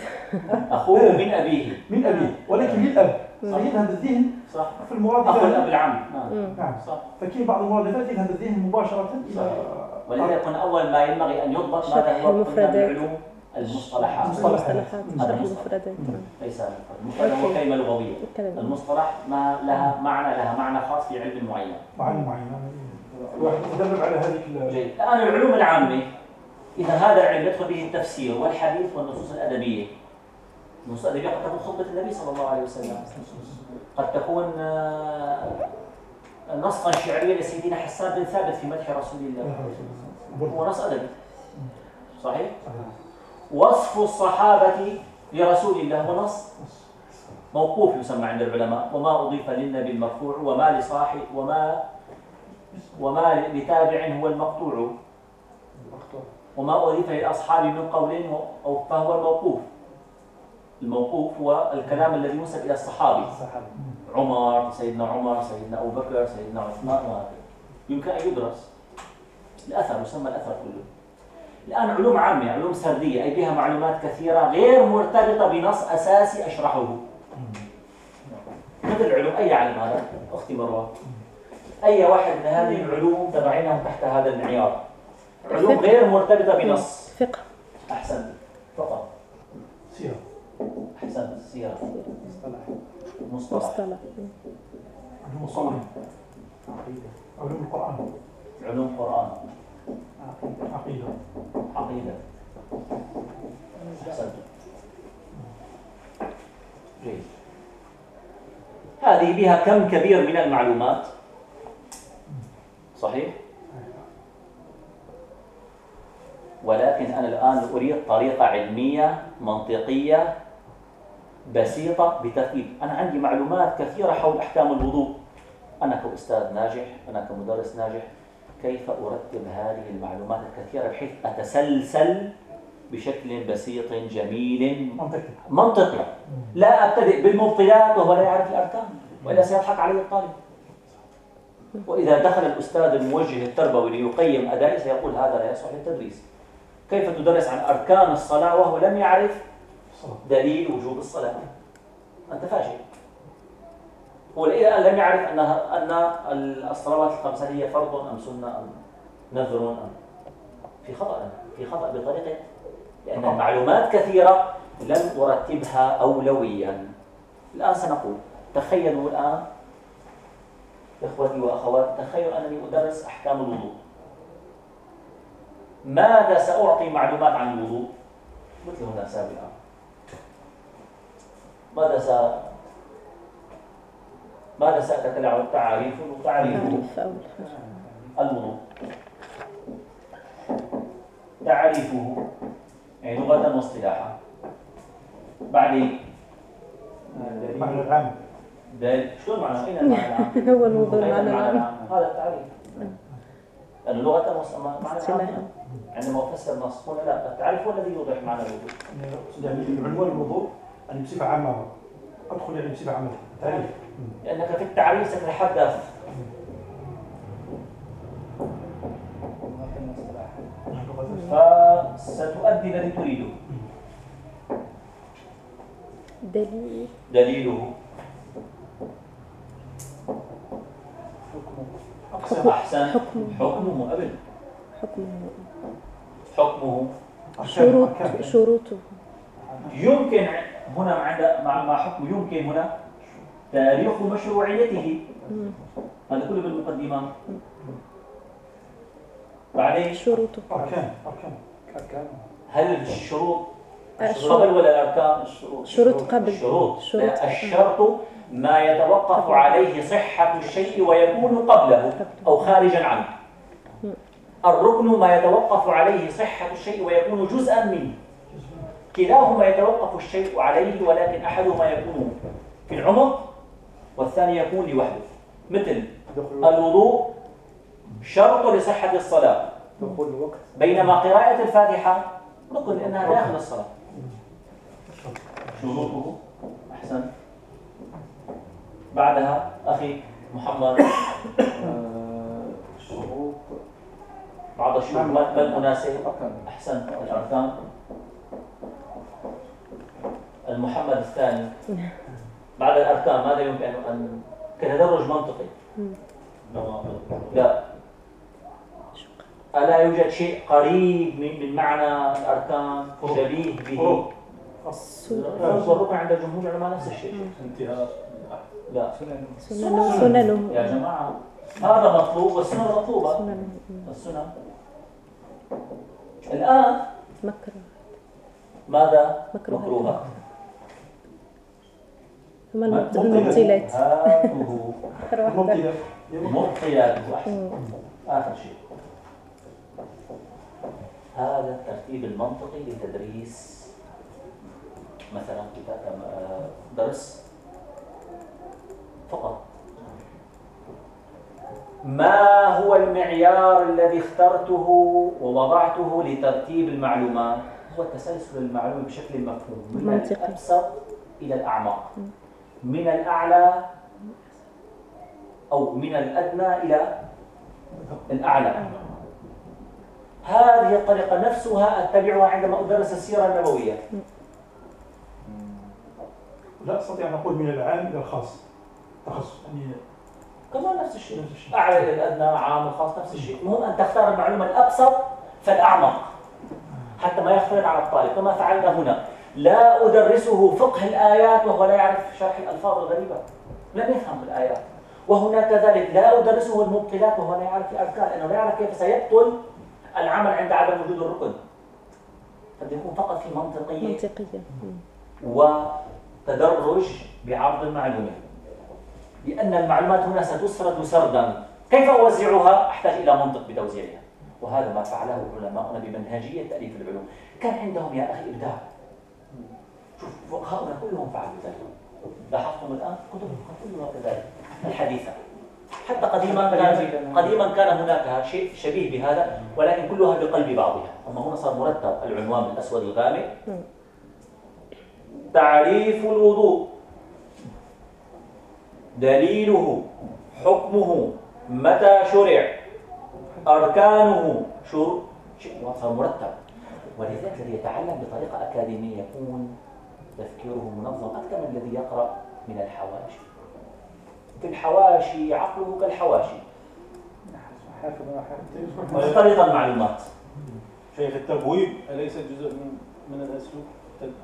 أخوه *laughs* من أبيه. من أبيه. ولكن للأب. صحيح هذا الذهن صح. في المرادفات الأب العم نعم. نعم. صح. فكاين بعض المرادفات يذهب الذهن مباشرة؟ إلى ولذا يكون أول ما ينبغي أن يضبط ماذا هو قلنا المفردات. بالعلوم المصطلحات. المصطلحات. المصطلحات. هذا. المفردات. ليس المفرد هو لغوية. الكلمة. المصطلح ما لها معنى لها معنى خاص في علم معين. معنى معين. الواحد يتدرب على ال- جيد. الآن العلوم العامة إذا هذا العلم يدخل به التفسير والحديث والنصوص الأدبية الأدبية قد تكون خطبة النبي صلى الله عليه وسلم. قد تكون آه، نصا شعريا لسيدنا حسان بن ثابت في مدح رسول الله. هو نص أدبي. صحيح؟ وصف الصحابة لرسول الله هو نص. موقوف يسمى عند العلماء. وما أضيف للنبي المرفوع وما لصاحب وما وما لتابع هو المقطوع. وما أضيف للأصحاب من قول أو فهو الموقوف. الموقوف هو الكلام الذي ينسب إلى الصحابي. عمر سيدنا عمر سيدنا أبو بكر سيدنا عثمان وهكذا. يمكن أن يدرس. الأثر يسمى الأثر كله. الآن علوم عامة علوم سردية أي بها معلومات كثيرة غير مرتبطة بنص أساسي أشرحه. مثل علوم أي علم هذا؟ أختي مروة. أي واحد من هذه العلوم تضعينه تحت هذا المعيار؟ علوم غير مرتبطة بنص. فقه. أحسن فقط سيرة أحسن سيرة مصطلح. مصطلح. مصطلح. علوم الصلاة علوم القرآن. علوم قرآن عقيدة. عقيدة. أحسنت. جيد. هذه بها كم كبير من المعلومات؟ صحيح؟ ولكن أنا الآن أريد طريقة علمية منطقية بسيطة بترتيب أنا عندي معلومات كثيرة حول أحكام الوضوء. أنا كأستاذ ناجح أنا كمدرس ناجح كيف أرتب هذه المعلومات الكثيرة بحيث أتسلسل بشكل بسيط جميل؟ منطقي. منطقي. لا أبتدئ بالمبطلات وهو لا يعرف الأركان وإلا سيضحك عليه الطالب. وإذا دخل الأستاذ الموجه التربوي ليقيم أدائي سيقول هذا لا يصلح للتدريس. كيف تدرس عن أركان الصلاة وهو لم يعرف دليل وجوب الصلاة. أنت فاشل هو إلى الآن لم يعرف أنها أن الصلوات الخمسة هي فرض أم سنة أم نذر أم في خطأ في خطأ بطريقة. لأن المعلومات كثيرة لم أرتبها أولويا. الآن سنقول تخيلوا الآن إخوتي وأخواتي تخيلوا أنني أدرس أحكام الوضوء. ماذا سأعطي معلومات عن الوضوء؟ مثل هنا سابقا. ماذا س ماذا سأتكلم عن تعريف. وتعريف حاجة الوضوء تعريفه يعني لغة واصطلاحا بعدين معنى العام. شو أين المعنى؟ العام؟ *laughs* هو الموضوع أين المعنى العام؟ هذا التعريف. لأنه لغة واصطلاحا معنى العام. عندما أفسر نص هنا لا التعريف هو الذي يوضح معنى الوضوء. يعني عنوان الموضوع يعني بصفة عامة أدخل يعني بصفة عامة تعريف لأنك في التعريف ستتحدث فستؤدي الذي تريده. دليل. دليله. أقسام أحسن. حكمه. حكمه قبل حكمه. حكمه. شروط. شروطه. يمكن هنا عند مع مع حكم يمكن هنا تاريخ مشروعيته. هذا كله بالمقدمة. بعدين؟ شروطه أركان أركان أركان. هل الشروط آه، قبل شروط. ولا الأركان؟ الشروط. شروط قبل. الشروط شروط. الشرط ما يتوقف عليه صحة الشيء ويكون قبله أو خارجا عنه. الركن ما يتوقف عليه صحة الشيء ويكون جزءا منه. كلاهما يتوقف الشيء عليه ولكن أحدهما يكون في العمق والثاني يكون لوحده. مثل الوضوء شرط لصحة الصلاة. دخول الوقت. بينما قراءة الفاتحة ركن لأنها داخل الصلاة. شروطه أحسن. بعدها أخي محمد. *coughs* شروط. بعض الشروط ما ما المناسب أحسن. الأركان المحمد الثاني. بعد الأركان ماذا يمكن أن كتدرج منطقي. لا. ألا يوجد شيء قريب من من معنى الأركان شبيه به؟ والركن عند الجمهور العلماء نفس الشيء. انتهاء. لا. سننه. سننه. يا جماعة هذا مطلوب والسنة مطلوبة. السنة. الآن مكروه. ماذا مكروهات. هما أحسن مم. آخر شيء. هذا الترتيب المنطقي لتدريس مثلا كتاب آه، درس فقط. ما هو المعيار الذي اخترته ووضعته لترتيب المعلومات؟ هو تسلسل المعلومة بشكل مفهوم من. الأبسط إلى الأعمق. من الأعلى أو من الأدنى إلى الأعلى. هذه الطريقة نفسها أتبعها عندما أدرس السيرة النبوية. لا أستطيع أن أقول من العام إلى الخاص. تخصص. يعني كمان نفس الشيء. نفس الشيء. أعلى إلى الأدنى عام الخاص نفس الشيء. المهم أن تختار المعلومة الأبسط فالأعمق حتى ما يختلط على الطالب كما فعلنا هنا. لا أدرسه فقه الآيات وهو لا يعرف شرح الألفاظ الغريبة. لم يفهم الآيات. وهنا كذلك لا أدرسه المبطلات وهو لا يعرف الأركان لأنه لا يعرف كيف سيبطل العمل عند عدم وجود الركن. قد يكون فقط في منطقية. منطقية. وتدرج بعرض المعلومة. لأن المعلومات هنا ستسرد سردا. كيف أوزعها؟ أحتاج إلى منطق بتوزيعها وهذا ما فعله علماؤنا بمنهجية تأليف العلوم. كان عندهم يا أخي إبداع. شوف فقهاؤنا كلهم فعلوا ذلك. لاحظتم الآن؟ كتبهم كلها كذلك الحديثة. حتى قديما كان قديما كان هناك شيء شبيه بهذا ولكن كلها بقلب بعضها. أما هنا صار مرتب العنوان بالأسود الغامق. تعريف الوضوء. دليله حكمه متى شرع أركانه. شو؟ شيء صار مرتب. ولذلك الذي يتعلم بطريقة أكاديمية يكون تفكيره منظم أكثر من الذي يقرأ من الحواشي. في الحواشي عقله كالحواشي. حافظ وحافظ مختلط المعلومات. شيخ التبويب أليس جزء من من الأسلوب؟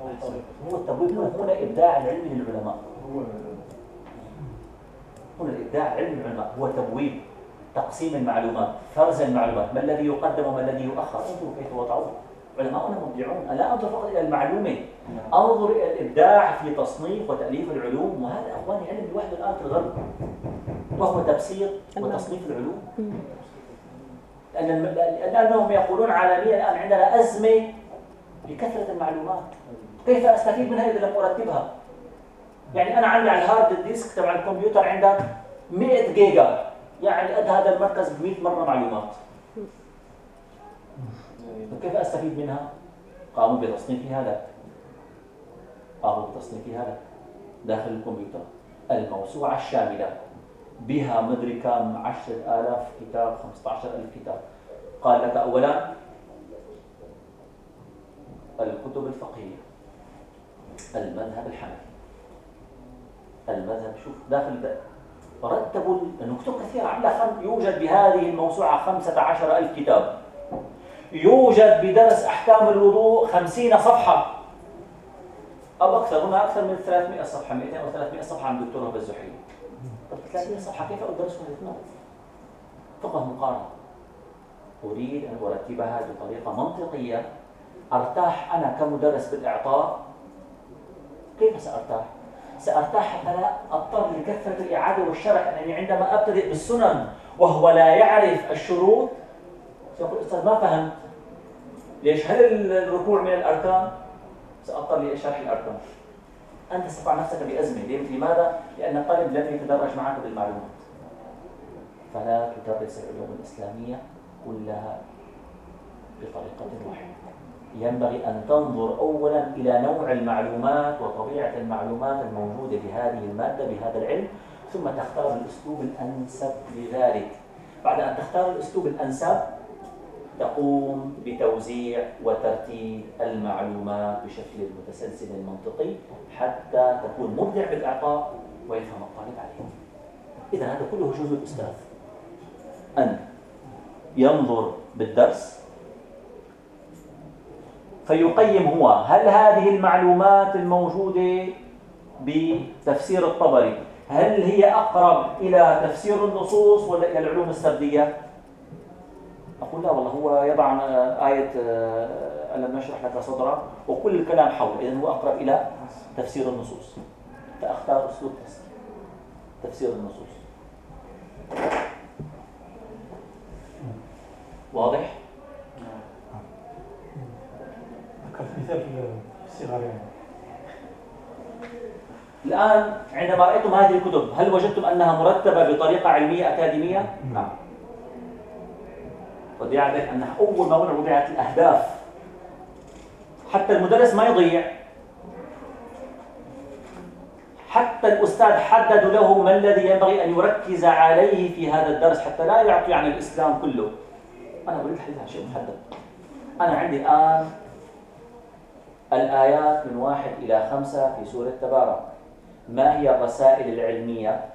أو الطريقة؟ هو التبويب هنا هنا إبداع العلم للعلماء هنا الإبداع علم العلماء. هو تبويب تقسيم المعلومات فرز المعلومات. ما الذي يقدم وما الذي يؤخر؟ انظروا كيف وضعوه. علماؤنا مبدعون لا أنظر فقط إلى المعلومة؟ أنظر إلى الإبداع في تصنيف وتأليف العلوم. وهذا أخواني علم لوحده الآن في الغرب وهو تبسيط وتصنيف العلوم. لأن لأنهم يقولون عالميا الآن عندنا أزمة بكثرة المعلومات. كيف أستفيد منها إذا لم أرتبها؟ يعني أنا عندي على ال hard disk تبع الكمبيوتر عندك 100 جيجا. يعني قد هذا المركز ب 100 مرة معلومات. كيف أستفيد منها؟ قاموا بتصنيفها لك قاموا بتصنيفها لك داخل الكمبيوتر. الموسوعة الشاملة. بها مدري كم 10000 كتاب 15000 كتاب. قال لك أولا الكتب الفقهية. المذهب الحنفي. المذهب شوف داخل رتبوا لأنه كتب كثيرة خم... يوجد بهذه الموسوعة خمسة عشر ألف كتاب. يوجد بدرس أحكام الوضوء خمسين صفحة. أو أكثر هنا أكثر من 300 صفحة 200 أو 300 صفحة عند الدكتور هبة الزحيل طب 300 صفحة كيف أدرسهم الاثنين؟ فقه مقارنة. أريد أن أرتبها بطريقة منطقية. أرتاح أنا كمدرس بالإعطاء؟ كيف سأرتاح؟ سأرتاح حتى لا أضطر لكثرة الإعادة والشرح أنني عندما أبتدئ بالسنن وهو لا يعرف الشروط سيقول أستاذ ما فهمت؟ ليش هل الركوع من الأركان؟ سأضطر لشرح الأركان أنت ستقع نفسك بأزمة؟ لماذا؟ لأن الطالب لن يتدرج معك بالمعلومات فلا تدرس العلوم الإسلامية كلها بطريقة واحدة ينبغي أن تنظر أولا إلى نوع المعلومات وطبيعة المعلومات الموجودة بهذه المادة بهذا العلم ثم تختار الأسلوب الأنسب لذلك بعد أن تختار الأسلوب الأنسب تقوم بتوزيع وترتيب المعلومات بشكل متسلسل منطقي حتى تكون مبدع بالإعطاء ويفهم الطالب عليه إذا هذا كله جزء الأستاذ أن ينظر بالدرس فيقيم هو هل هذه المعلومات الموجودة بتفسير الطبري هل هي أقرب إلى تفسير النصوص ولا إلى العلوم السردية؟ أقول لا والله هو يضع آية ألم نشرح لك صدرك وكل الكلام حول إذن هو أقرب إلى تفسير النصوص. حتى أختار أسلوب تفسير. النصوص. واضح؟ ذكرت مثال الصغار يعني الآن عندما رأيتم هذه الكتب هل وجدتم أنها مرتبة بطريقة علمية أكاديمية؟ نعم. ودي ذلك أنها أول ما وضعت الأهداف. حتى المدرس ما يضيع. حتى الأستاذ حدد له ما الذي ينبغي أن يركز عليه في هذا الدرس حتى لا يعطي عن الإسلام كله. أنا أريد الحديث عن شيء محدد. أنا عندي الآن الآيات من واحد إلى خمسة في سورة تبارك. ما هي الرسائل العلمية؟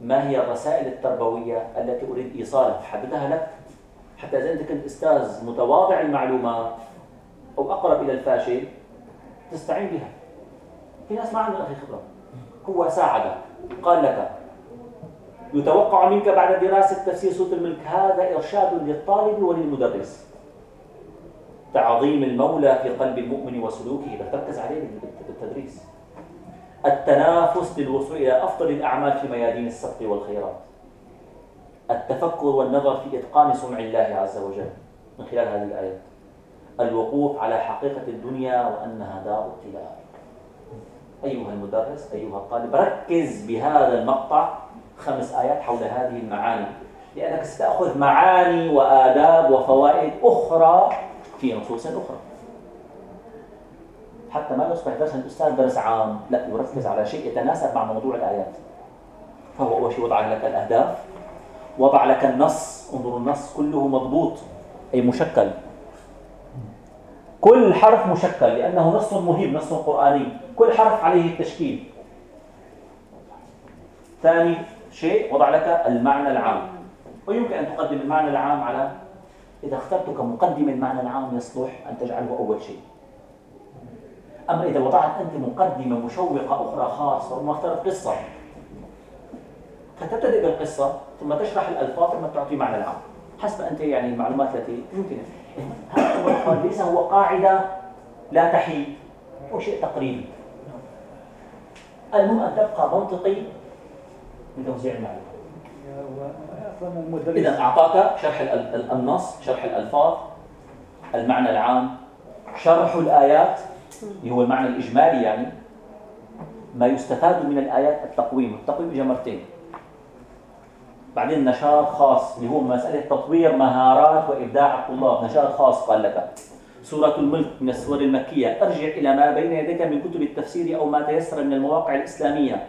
ما هي الرسائل التربوية التي أريد إيصالها؟ حددها لك. حتى إذا أنت كنت أستاذ متواضع المعلومات أو أقرب إلى الفاشل تستعين بها. في ناس ما عندهم أخي خبرة. هو ساعدك قال لك يتوقع منك بعد دراسة تفسير سورة الملك هذا إرشاد للطالب وللمدرس. تعظيم المولى في قلب المؤمن وسلوكه إذا تركز عليه بالتدريس. التنافس للوصول إلى أفضل الأعمال في ميادين السبق والخيرات. التفكر والنظر في إتقان صنع الله عز وجل. من خلال هذه الآيات. الوقوف على حقيقة الدنيا وأنها دار ابتلاء. أيها المدرس أيها الطالب ركز بهذا المقطع خمس آيات حول هذه المعاني لأنك ستأخذ معاني وآداب وفوائد أخرى في نصوص أخرى. حتى ما يصبح درس الأستاذ درس عام. لا يركز على شيء يتناسب مع موضوع الآيات. فهو أول شيء وضع لك الأهداف. وضع لك النص انظروا النص كله مضبوط أي مشكل. كل حرف مشكل لأنه نص مهم نص قرآني. كل حرف عليه التشكيل. ثاني شيء وضع لك المعنى العام. ويمكن أن تقدم المعنى العام على إذا اخترت كمقدم المعنى العام يصلح أن تجعله أول شيء. أما إذا وضعت أنت مقدمة مشوقة أخرى خاصة وما اخترت قصة فتبتدئ بالقصة ثم تشرح الألفاظ ثم تعطي معنى العام حسب أنت يعني المعلومات التي يمكن. هذا ليس هو قاعدة لا تحيد هو شيء تقريبي. المهم أن تبقى منطقي لتوزيع المعلومات إذا أعطاك شرح النص شرح الألفاظ المعنى العام شرح الآيات اللي هو المعنى الإجمالي يعني ما يستفاد من الآيات التقويم. التقويم إجا مرتين. بعدين نشاط خاص اللي هو مسألة تطوير مهارات وإبداع الطلاب. نشاط خاص قال لك. سورة الملك من السور المكية. ارجع إلى ما بين يديك من كتب التفسير أو ما تيسر من المواقع الإسلامية.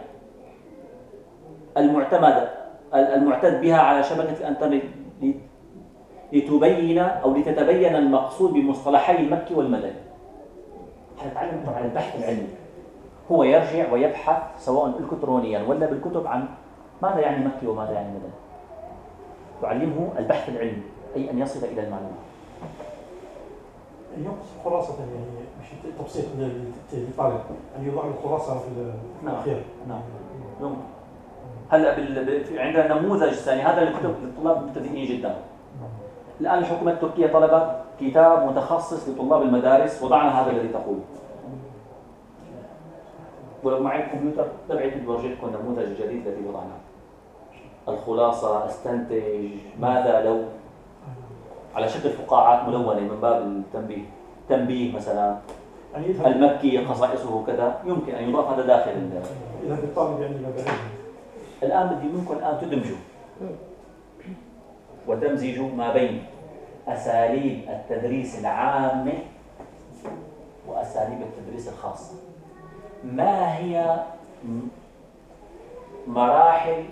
المعتمدة المعتد بها على شبكة الإنترنت لتبين أو لتتبين المقصود بمصطلحي المكي والمدني. حنتعلم على البحث العلمي؟ هو يرجع ويبحث سواء الكترونيا ولا بالكتب عن ماذا يعني مكي وماذا يعني مدني تعلمه البحث العلمي أي أن يصل إلى المعلومة. ينقص خلاصة يعني مش تبسيط للطالب أن يضع الخلاصة في. الأخير نعم نعم. هلا عندنا نموذج ثاني هذا للطلاب المبتدئين جدا. الآن الحكومة التركية طلبت كتاب متخصص لطلاب المدارس وضعنا هذا الذي تقول. ولو معي الكمبيوتر تبعي بورجي لكم النموذج الجديد الذي وضعناه. الخلاصة استنتج ماذا لو؟ على شكل فقاعات ملونة من باب التنبيه. تنبيه مثلا. المكي خصائصه كذا. يمكن أن يضاف هذا داخل إذا بالطالب يعني الآن بدي منكم الآن تدمجوا. وتمزجوا ما بين أساليب التدريس العامة وأساليب التدريس الخاصة. ما هي مراحل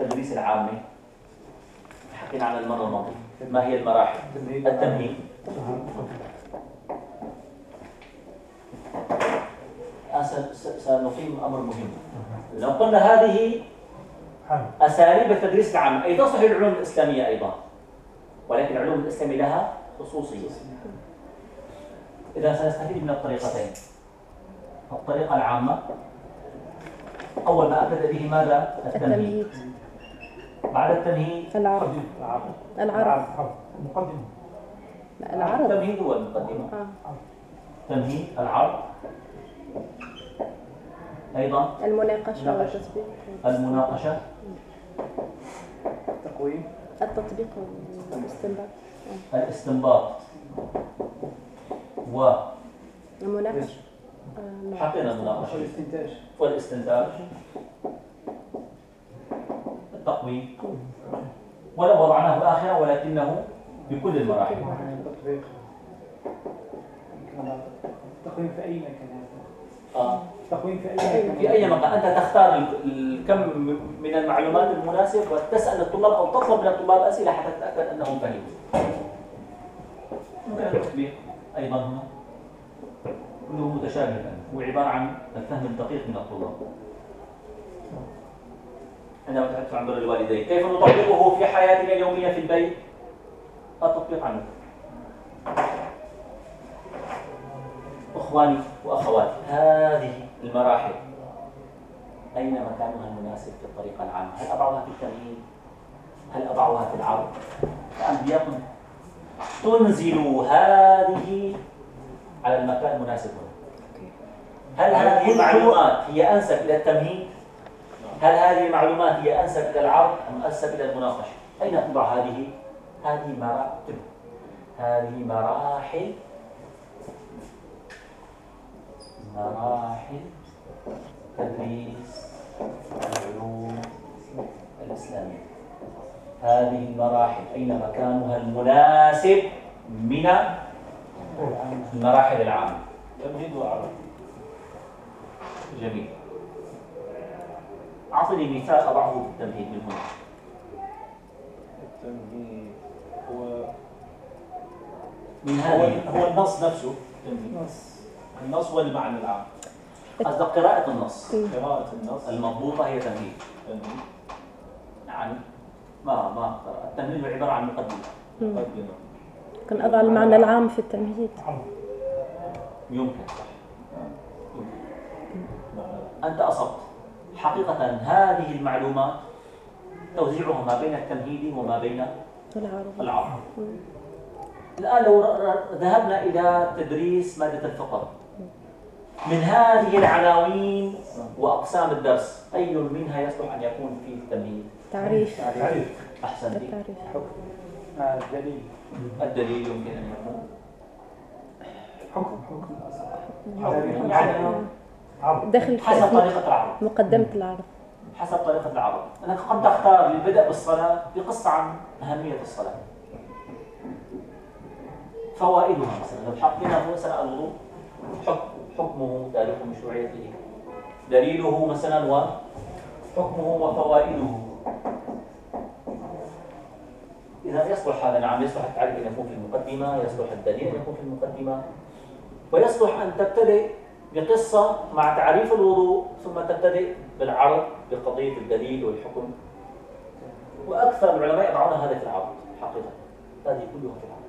التدريس العامة حكينا عن المرة الماضية. ما هي المراحل؟ التمهيد. سنقيم أمر مهم. لو قلنا هذه أساليب التدريس العام أي تصلح للعلوم الإسلامية أيضا ولكن العلوم الإسلامية لها خصوصية. إذا سنستفيد من الطريقتين. الطريقة العامة أول ما أبدأ به ماذا؟ التمهيد. بعد التمهيد العرض العرض المقدمة العرض التمهيد هو المقدمة. آه. تمهيد العرض أيضا. المناقشة مناقشة. والتطبيق. المناقشة. تقويم التطبيق والاستنباط. الاستنباط. و المناقشة. حقنا المناقشة. والاستنتاج. والاستنتاج. التقويم. ولو وضعناه آخرا ولكنه بكل المراحل. التقويم في أي مكان هذا آه. التقويم في أي مكان في أي مكان. أنت تختار ال- الكم من المعلومات المناسب وتسأل الطلاب أو تطلب من الطلاب أسئلة حتى تتأكد أنهم فهموا. التطبيق أيضا هنا. كله متشابه الآن. هو عبارة عن الفهم الدقيق من الطلاب. عندما تحدث عن بر الوالدين كيف نطبقه في حياتنا اليومية في البيت التطبيق عنه إخواني وأخواتي هذه المراحل أين مكانها المناسب في الطريقة العامة؟ هل أضعها في التمهيد؟ هل أضعها في العرض؟ نعم ليكن تنزل هذه على المكان المناسب هنا هل هذه المعلومات هي أنسب إلى التمهيد؟ هل هذه المعلومات هي أنسب إلى العرض أم أنسب إلى المناقشة؟ أين توضع هذه؟ هذه مراتب هذه مراحل. مراحل تدريس العلوم الإسلامية. هذه المراحل أين مكانها المناسب من المراحل العامة؟ تمهيد وعرض جميل. أعطني مثال أضعه في التمهيد من هنا. التمهيد هو من هو هذه هو النص نفسه. النص. هو المعنى العام. قصد قراءة النص. قراءة النص. المضبوطة هي تمهيد. تمهيد. يعني ما ما. التمهيد هو عبارة عن مقدمة. مقدمة. كان أضع المعنى العام في التمهيد. يمكن. نعم. أنت أصبت. حقيقة هذه المعلومات توزيعها ما بين التمهيد وما بين العرض. الآن لو ذهبنا إلى تدريس مادة الفقه. من هذه العناوين وأقسام الدرس أي منها يصلح أن يكون فيه التمهيد تعريف. تعريف. أحسنت التعريف. آه، الدليل. الدليل يمكن أن يكون. حكم حكم. حكم. يعني داخل حسب طريقة العرض مقدمة العرض حسب طريقة العرض أنك قد تختار للبدء بالصلاة بقصة عن أهمية الصلاة. فوائدها مثلا لو حقنا مثلا الوضوء حكم حكمه تاريخ مشروعيته. دليله مثلا وحكمه وفوائده. إذا يصلح هذا نعم يصلح التعريف أن يكون في المقدمة يصلح الدليل أن يكون في المقدمة ويصلح أن تبتدئ بقصة مع تعريف الوضوء ثم تبتدئ بالعرض بقضية الدليل والحكم. وأكثر العلماء يضعون هذا في العرض حقيقة. هذه كلها في العرض.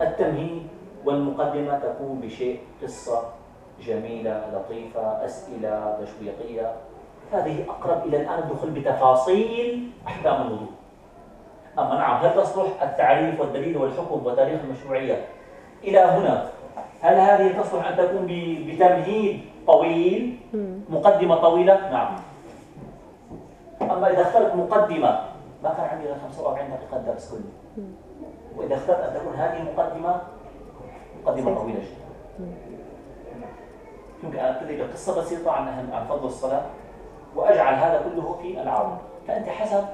التمهيد والمقدمة تكون بشيء قصة جميلة لطيفة أسئلة تشويقية. هذه أقرب إلى الآن الدخول بتفاصيل أحكام الوضوء. أما نعم هل تصلح التعريف والدليل والحكم وتاريخ المشروعية؟ إلى هنا. هل هذه تصلح أن تكون بتمهيد طويل. مقدمة طويلة؟ نعم. أما إذا اخترت مقدمة ما كان عندي غير 45 دقيقة الدرس كله. وإذا اخترت أن تكون هذه المقدمة مقدمة طويلة جدا. يمكن أن أبتدي بقصة بسيطة عن عن فضل الصلاة وأجعل هذا كله في العرض فأنت حسب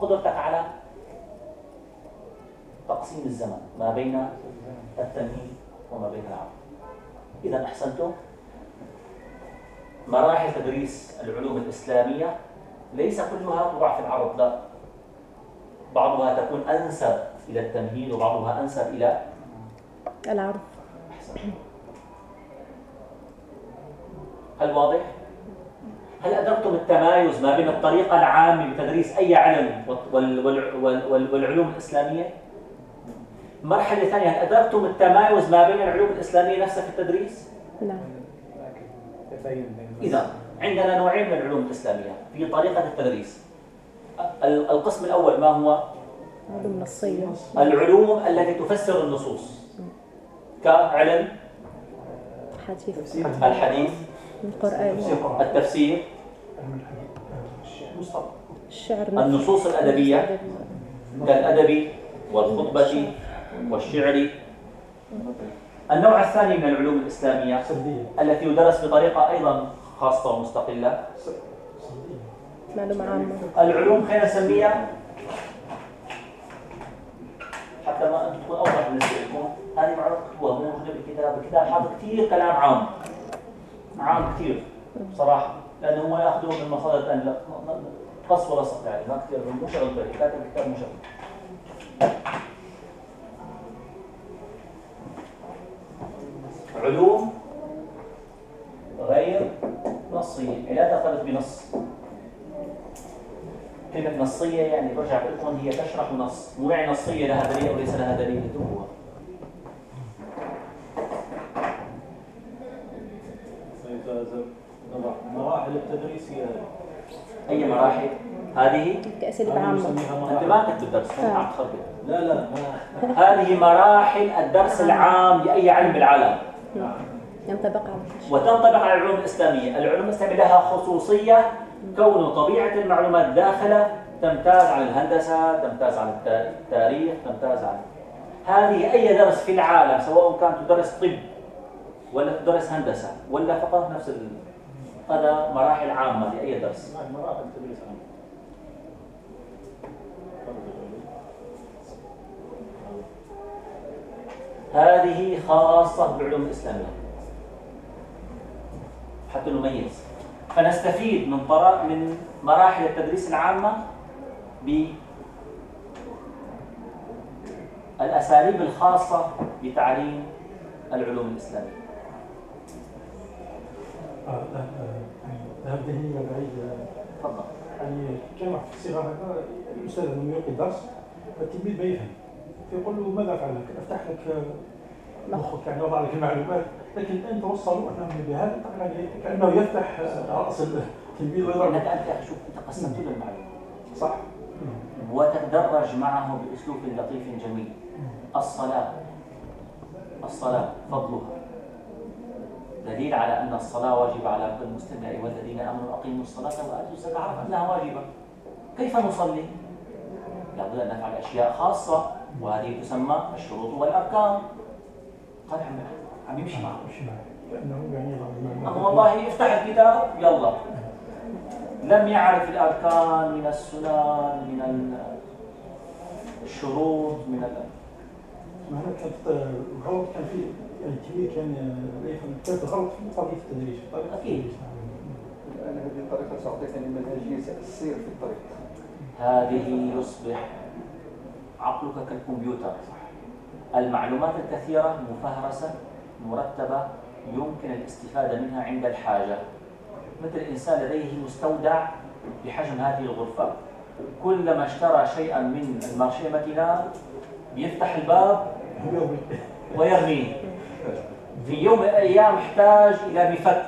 قدرتك على تقسيم الزمن ما بين التمهيد وما بين العرض إذا أحسنتم. مراحل تدريس العلوم الإسلامية ليس كلها توضع في العرض لا. بعضها تكون أنسب إلى التمهيد وبعضها أنسب إلى العرض. هل واضح؟ هل أدركتم التمايز ما بين الطريقة العامة بتدريس أي علم وال- وال- وال- وال- والعلوم الإسلامية؟ المرحلة الثانية هل أدركتم التمايز ما بين العلوم الإسلامية نفسها في التدريس؟ نعم. إذا عندنا نوعين من العلوم الإسلامية في طريقة التدريس. ال- القسم الأول ما هو؟ علوم نصية العلوم التي تفسر النصوص. كعلم. حديث. الحديث. القرآن. تفسير القرآن التفسير. الشعر. النصوص الأدبية. كالأدب والخطبة. والشعر النوع الثاني من العلوم الإسلامية التي يدرس بطريقة أيضا خاصة ومستقلة. سردية معلومة عامة. العلوم خلينا نسميها حتى ما تكون أوضح بالنسبة لكم. هذه معلومات هو موجوده بالكتاب الكتاب حاطط كثير كلام عام. عام كثير صراحة. لأنه هم يأخذون من مصادر ثانية لا قص ولا صف يعني ما كثير مو شغل بالي كاتب الكتاب مو علوم غير نصية يعني لا ترتبط بنص. كلمة نصية يعني برجع بقول لكم هي تشرح نص. مو يعني نصية لها دليل أو ليس لها دليل هو. مراحل التدريس هي أي مراحل؟ هذه؟ هذه عامة. أنت مراحل. ما كنت بالدرس آه. عم تخربط لا لا ما هذه مراحل الدرس العام لأي علم بالعالم. ينطبق على كل شيء وتنطبق على العلوم الإسلامية. العلوم الإسلامية لها خصوصية كون طبيعة المعلومات داخلة تمتاز عن الهندسة تمتاز عن التا- التاريخ تمتاز عن هذه أي درس في العالم سواء كان تدرس طب ولا تدرس هندسة ولا فقط نفس. هذا مراحل عامة لأي درس. مراحل التدريس عام هذه خاصة بالعلوم الإسلامية حتى نميز فنستفيد من من مراحل التدريس العامة بالأساليب الخاصة بتعليم العلوم الإسلامية آه، آه، يعني ذهني إلى بعيد آه، تفضل يعني واحد في الصغر هكا الاستاذ لما يلقي الدرس التلميذ ما يفهم فيقول له ماذا افعل لك؟ افتح لك آه، مخك يعني وضع لك المعلومات. لكن أنت وصلوا أنا من بهذا يعني كأنه يفتح آه، رأس التلميذ ويضرب. انك أنت شوف أنت قسمت له المعلومة. صح. وتتدرج معه بأسلوب لطيف جميل. الصلاة الصلاة فضلها. دليل على أن الصلاة واجبه على كل مسلم يا ايها الذين آمنوا اقيموا الصلاة وآتوا الزكاة. عرف أنها واجبة. كيف نصلي؟ لابد أن نفعل أشياء خاصة وهذه تسمى الشروط والأركان. قال عم عم يمشي معه. يعني أما والله افتح الكتاب يلا. لم يعرف الأركان من السنن من ال- الشروط من ال... ما هنا كانت الغلط كان في يعني التلميذ كان كانت الغلط في طريقة التدريس. أكيد. لأن هذه الطريقة تعطيك منهجية السير في الطريق. هذه يصبح عقلك كالكمبيوتر. المعلومات الكثيرة مفهرسة مرتبة يمكن الاستفادة منها عند الحاجة. مثل إنسان لديه مستودع بحجم هذه الغرفة. كلما اشترى شيئا من المارشي ماكينال يفتح الباب ويرميه. في يوم من الأيام احتاج إلى مفك.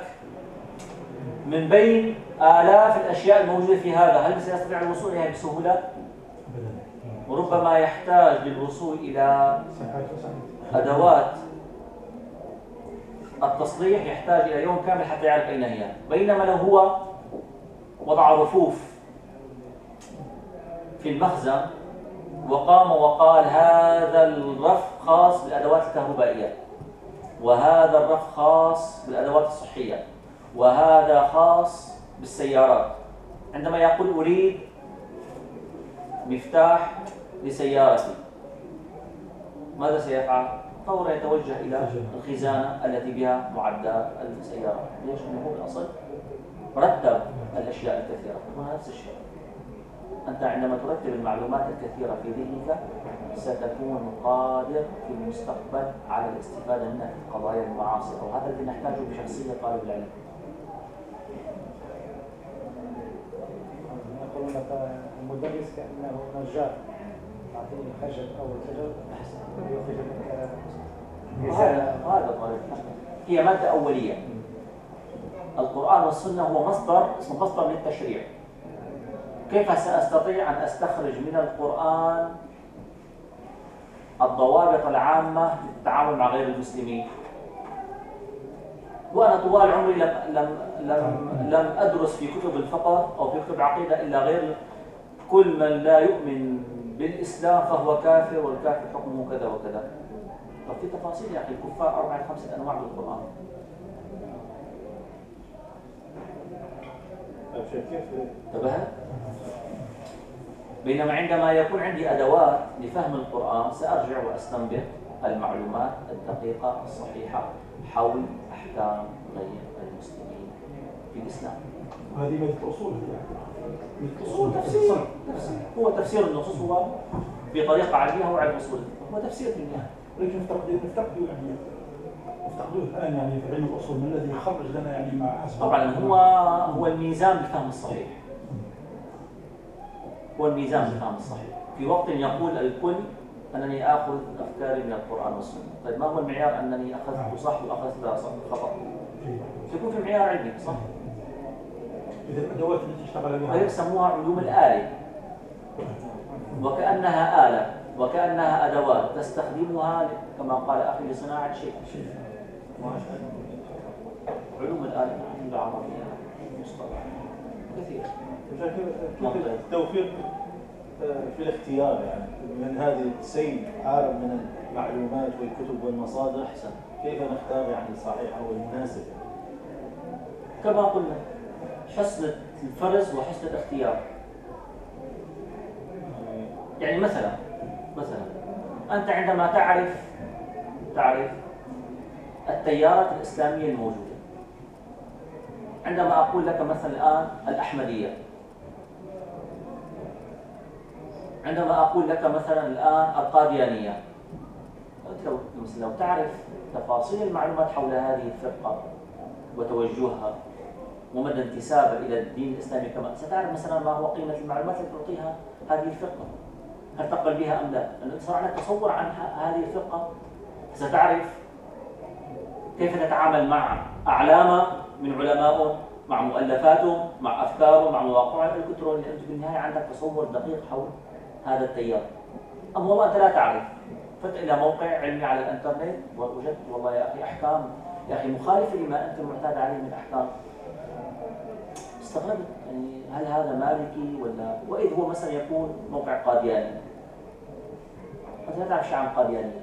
من بين آلاف الأشياء الموجودة في هذا. هل سيستطيع الوصول إليها بسهولة؟ وربما يحتاج للوصول إلى أدوات. التصليح يحتاج إلى يوم كامل حتى يعرف أين هي. بينما لو هو وضع رفوف في المخزن وقام وقال هذا الرف خاص بالأدوات الكهربائية وهذا الرف خاص بالأدوات الصحية وهذا خاص بالسيارات. عندما يقول أريد مفتاح لسيارتي. ماذا سيفعل؟ فورا يتوجه إلى الخزانة التي بها معدات السيارة. ليش؟ لأنه هو بالأصل رتب الأشياء الكثيرة. هنا نفس الشيء. أنت عندما ترتب المعلومات الكثيرة في ذهنك ستكون قادر في المستقبل على الاستفادة منها في القضايا المعاصرة وهذا الذي نحتاجه بشخصية طالب العلم. يقولون لك المدرس كأنه نجار. خشب أو يخرج العلم. هي مادة أولية. القرآن والسنة هو مصدر اسمه مصدر للتشريع. كيف سأستطيع أن أستخرج من القرآن الضوابط العامة للتعامل مع غير المسلمين؟ وأنا طوال عمري لم لم لم لم أدرس في كتب الفقه أو في كتب العقيدة إلا غير كل من لا يؤمن بالإسلام فهو كافر والكافر حكمه كذا وكذا. طب في تفاصيل يا أخي الكفار أربعة خمسة أنواع بالقرآن انتبهت؟ بينما عندما يكون عندي أدوات لفهم القرآن سأرجع وأستنبط المعلومات الدقيقة الصحيحة حول أحكام غير المسلمين في الإسلام. وهذه مادة الأصول أصول تفسير تفسير. هو تفسير النصوص هو بطريقة علمية هو علم أصول هو تفسير في النهاية. ولكن نفتقد نفتقد يعني. نفتقدوه الآن يعني في علم الأصول ما الذي يخرج لنا يعني مع حسب طبعا هو هو الميزان للفهم الصحيح. هو الميزان للفهم الصحيح. في وقت يقول الكل أنني آخذ أفكاري من القرآن والسنة. طيب ما هو المعيار أنني أخذت صح وأخذت خطأ سيكون في معيار علمي صح؟ إذا الأدوات التي اشتغل بها. علوم الآلة. وكأنها آلة وكأنها أدوات تستخدمها كما قال أخي لصناعة شيء. علوم الآلة علوم العربية مصطلح كثير. كيف التوفيق آه، في الاختيار يعني؟ من هذه السيل عالم من المعلومات والكتب والمصادر أحسن. كيف نختار يعني الصحيح أو المناسب كما قلنا حسن الفرز وحسن الاختيار. يعني مثلا مثلا أنت عندما تعرف تعرف التيارات الإسلامية الموجودة. عندما أقول لك مثلا الآن الأحمدية. عندما أقول لك مثلا الآن القاديانية. أنت لو لو تعرف تفاصيل المعلومات حول هذه الفرقة وتوجهها ومدى انتسابها إلى الدين الإسلامي كما ستعرف مثلا ما هو قيمة المعلومات التي تعطيها هذه الفرقة هل تقبل بها أم لا؟ لأنه صار عندك تصور عن هذه الفرقة ستعرف كيف تتعامل مع أعلام من علمائهم مع مؤلفاتهم مع أفكارهم مع مواقعهم الإلكترونية أنت بالنهاية عندك تصور دقيق حول هذا التيار. أما والله أنت لا تعرف فت إلى موقع علمي على الإنترنت ووجدت والله يا أخي أحكام. يا أخي مخالفة لما أنت معتاد عليه من أحكام. استغربت يعني هل هذا مالكي ولا وإذ هو مثلا يكون موقع قادياني. تعرف شيء عن قاديانية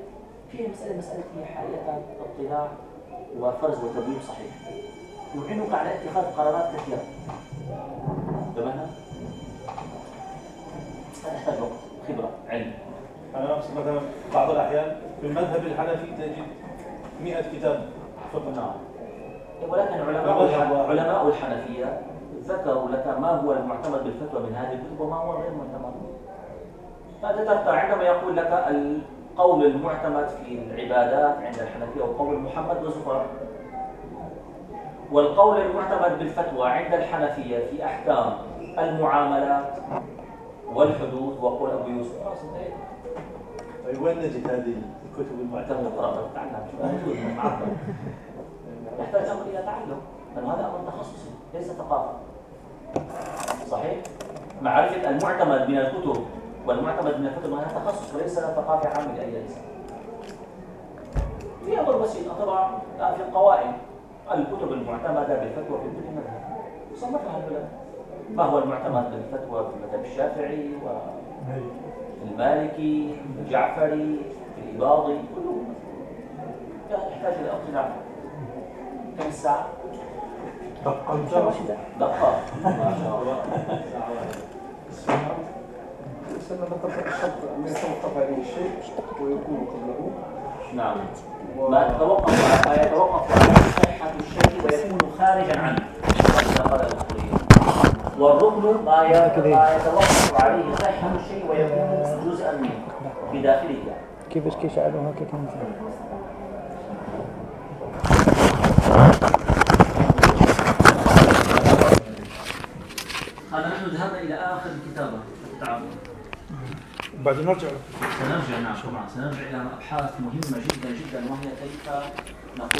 في مسألة مسألة هي حقيقة اطلاع وفرز وتبويب صحيح. يعينك على اتخاذ قرارات كثيرة؟ هذا يحتاج وقت خبرة علم. أنا أقصد مثلا بعض الأحيان في المذهب الحنفي تجد 100 كتاب فقه نعم. ولكن علماء الحنفية ذكروا لك ما هو المعتمد بالفتوى من هذه الكتب وما هو غير معتمد. فأنت تبقى عندما يقول لك القول المعتمد في العبادات عند الحنفية وقول محمد وزفر. والقول المعتمد بالفتوى عند الحنفية في أحكام المعاملات والحدود وقول أبو يوسف. طيب وين نجد هذه الكتب المعتمدة؟ معتمد قراءة تعلم شو *laughs* موجود يحتاج أمر إلى تعلم لأنه هذا أمر تخصصي ليس ثقافة. صحيح؟ معرفة المعتمد من الكتب والمعتمد من الكتب هذا تخصص وليس ثقافه عامه لاي انسان في أمر بسيط طبعا الان في القوائم. الكتب المعتمدة بالفتوى في كل مذهب. صنفها العلماء ما هو المعتمد بالفتوى؟ في المذهب الشافعي والمالكي الجعفري الإباضي كله يحتاج إلى اقتناع. كم الساعة؟ دقة. دقة. ما شاء الله. الإنسان ذكر الشرط أن يتوقف عليه الشيء ويكون قبله. نعم. ما يتوقف ما يتوقف على صحة الشيء ويكون خارجا عنه. قال الأصوليون والركن ما ما يتوقف عليه صحة الشيء ويكون جزءا منه في داخله. كيفاش كيشعلوا هكا هذا نحن ذهبنا إلى آخر الكتابة التعامل بعد نرجع. سنرجع نعم طبعا. سنرجع إلى أبحاث مهمة جدا جدا وهي كيف نقوم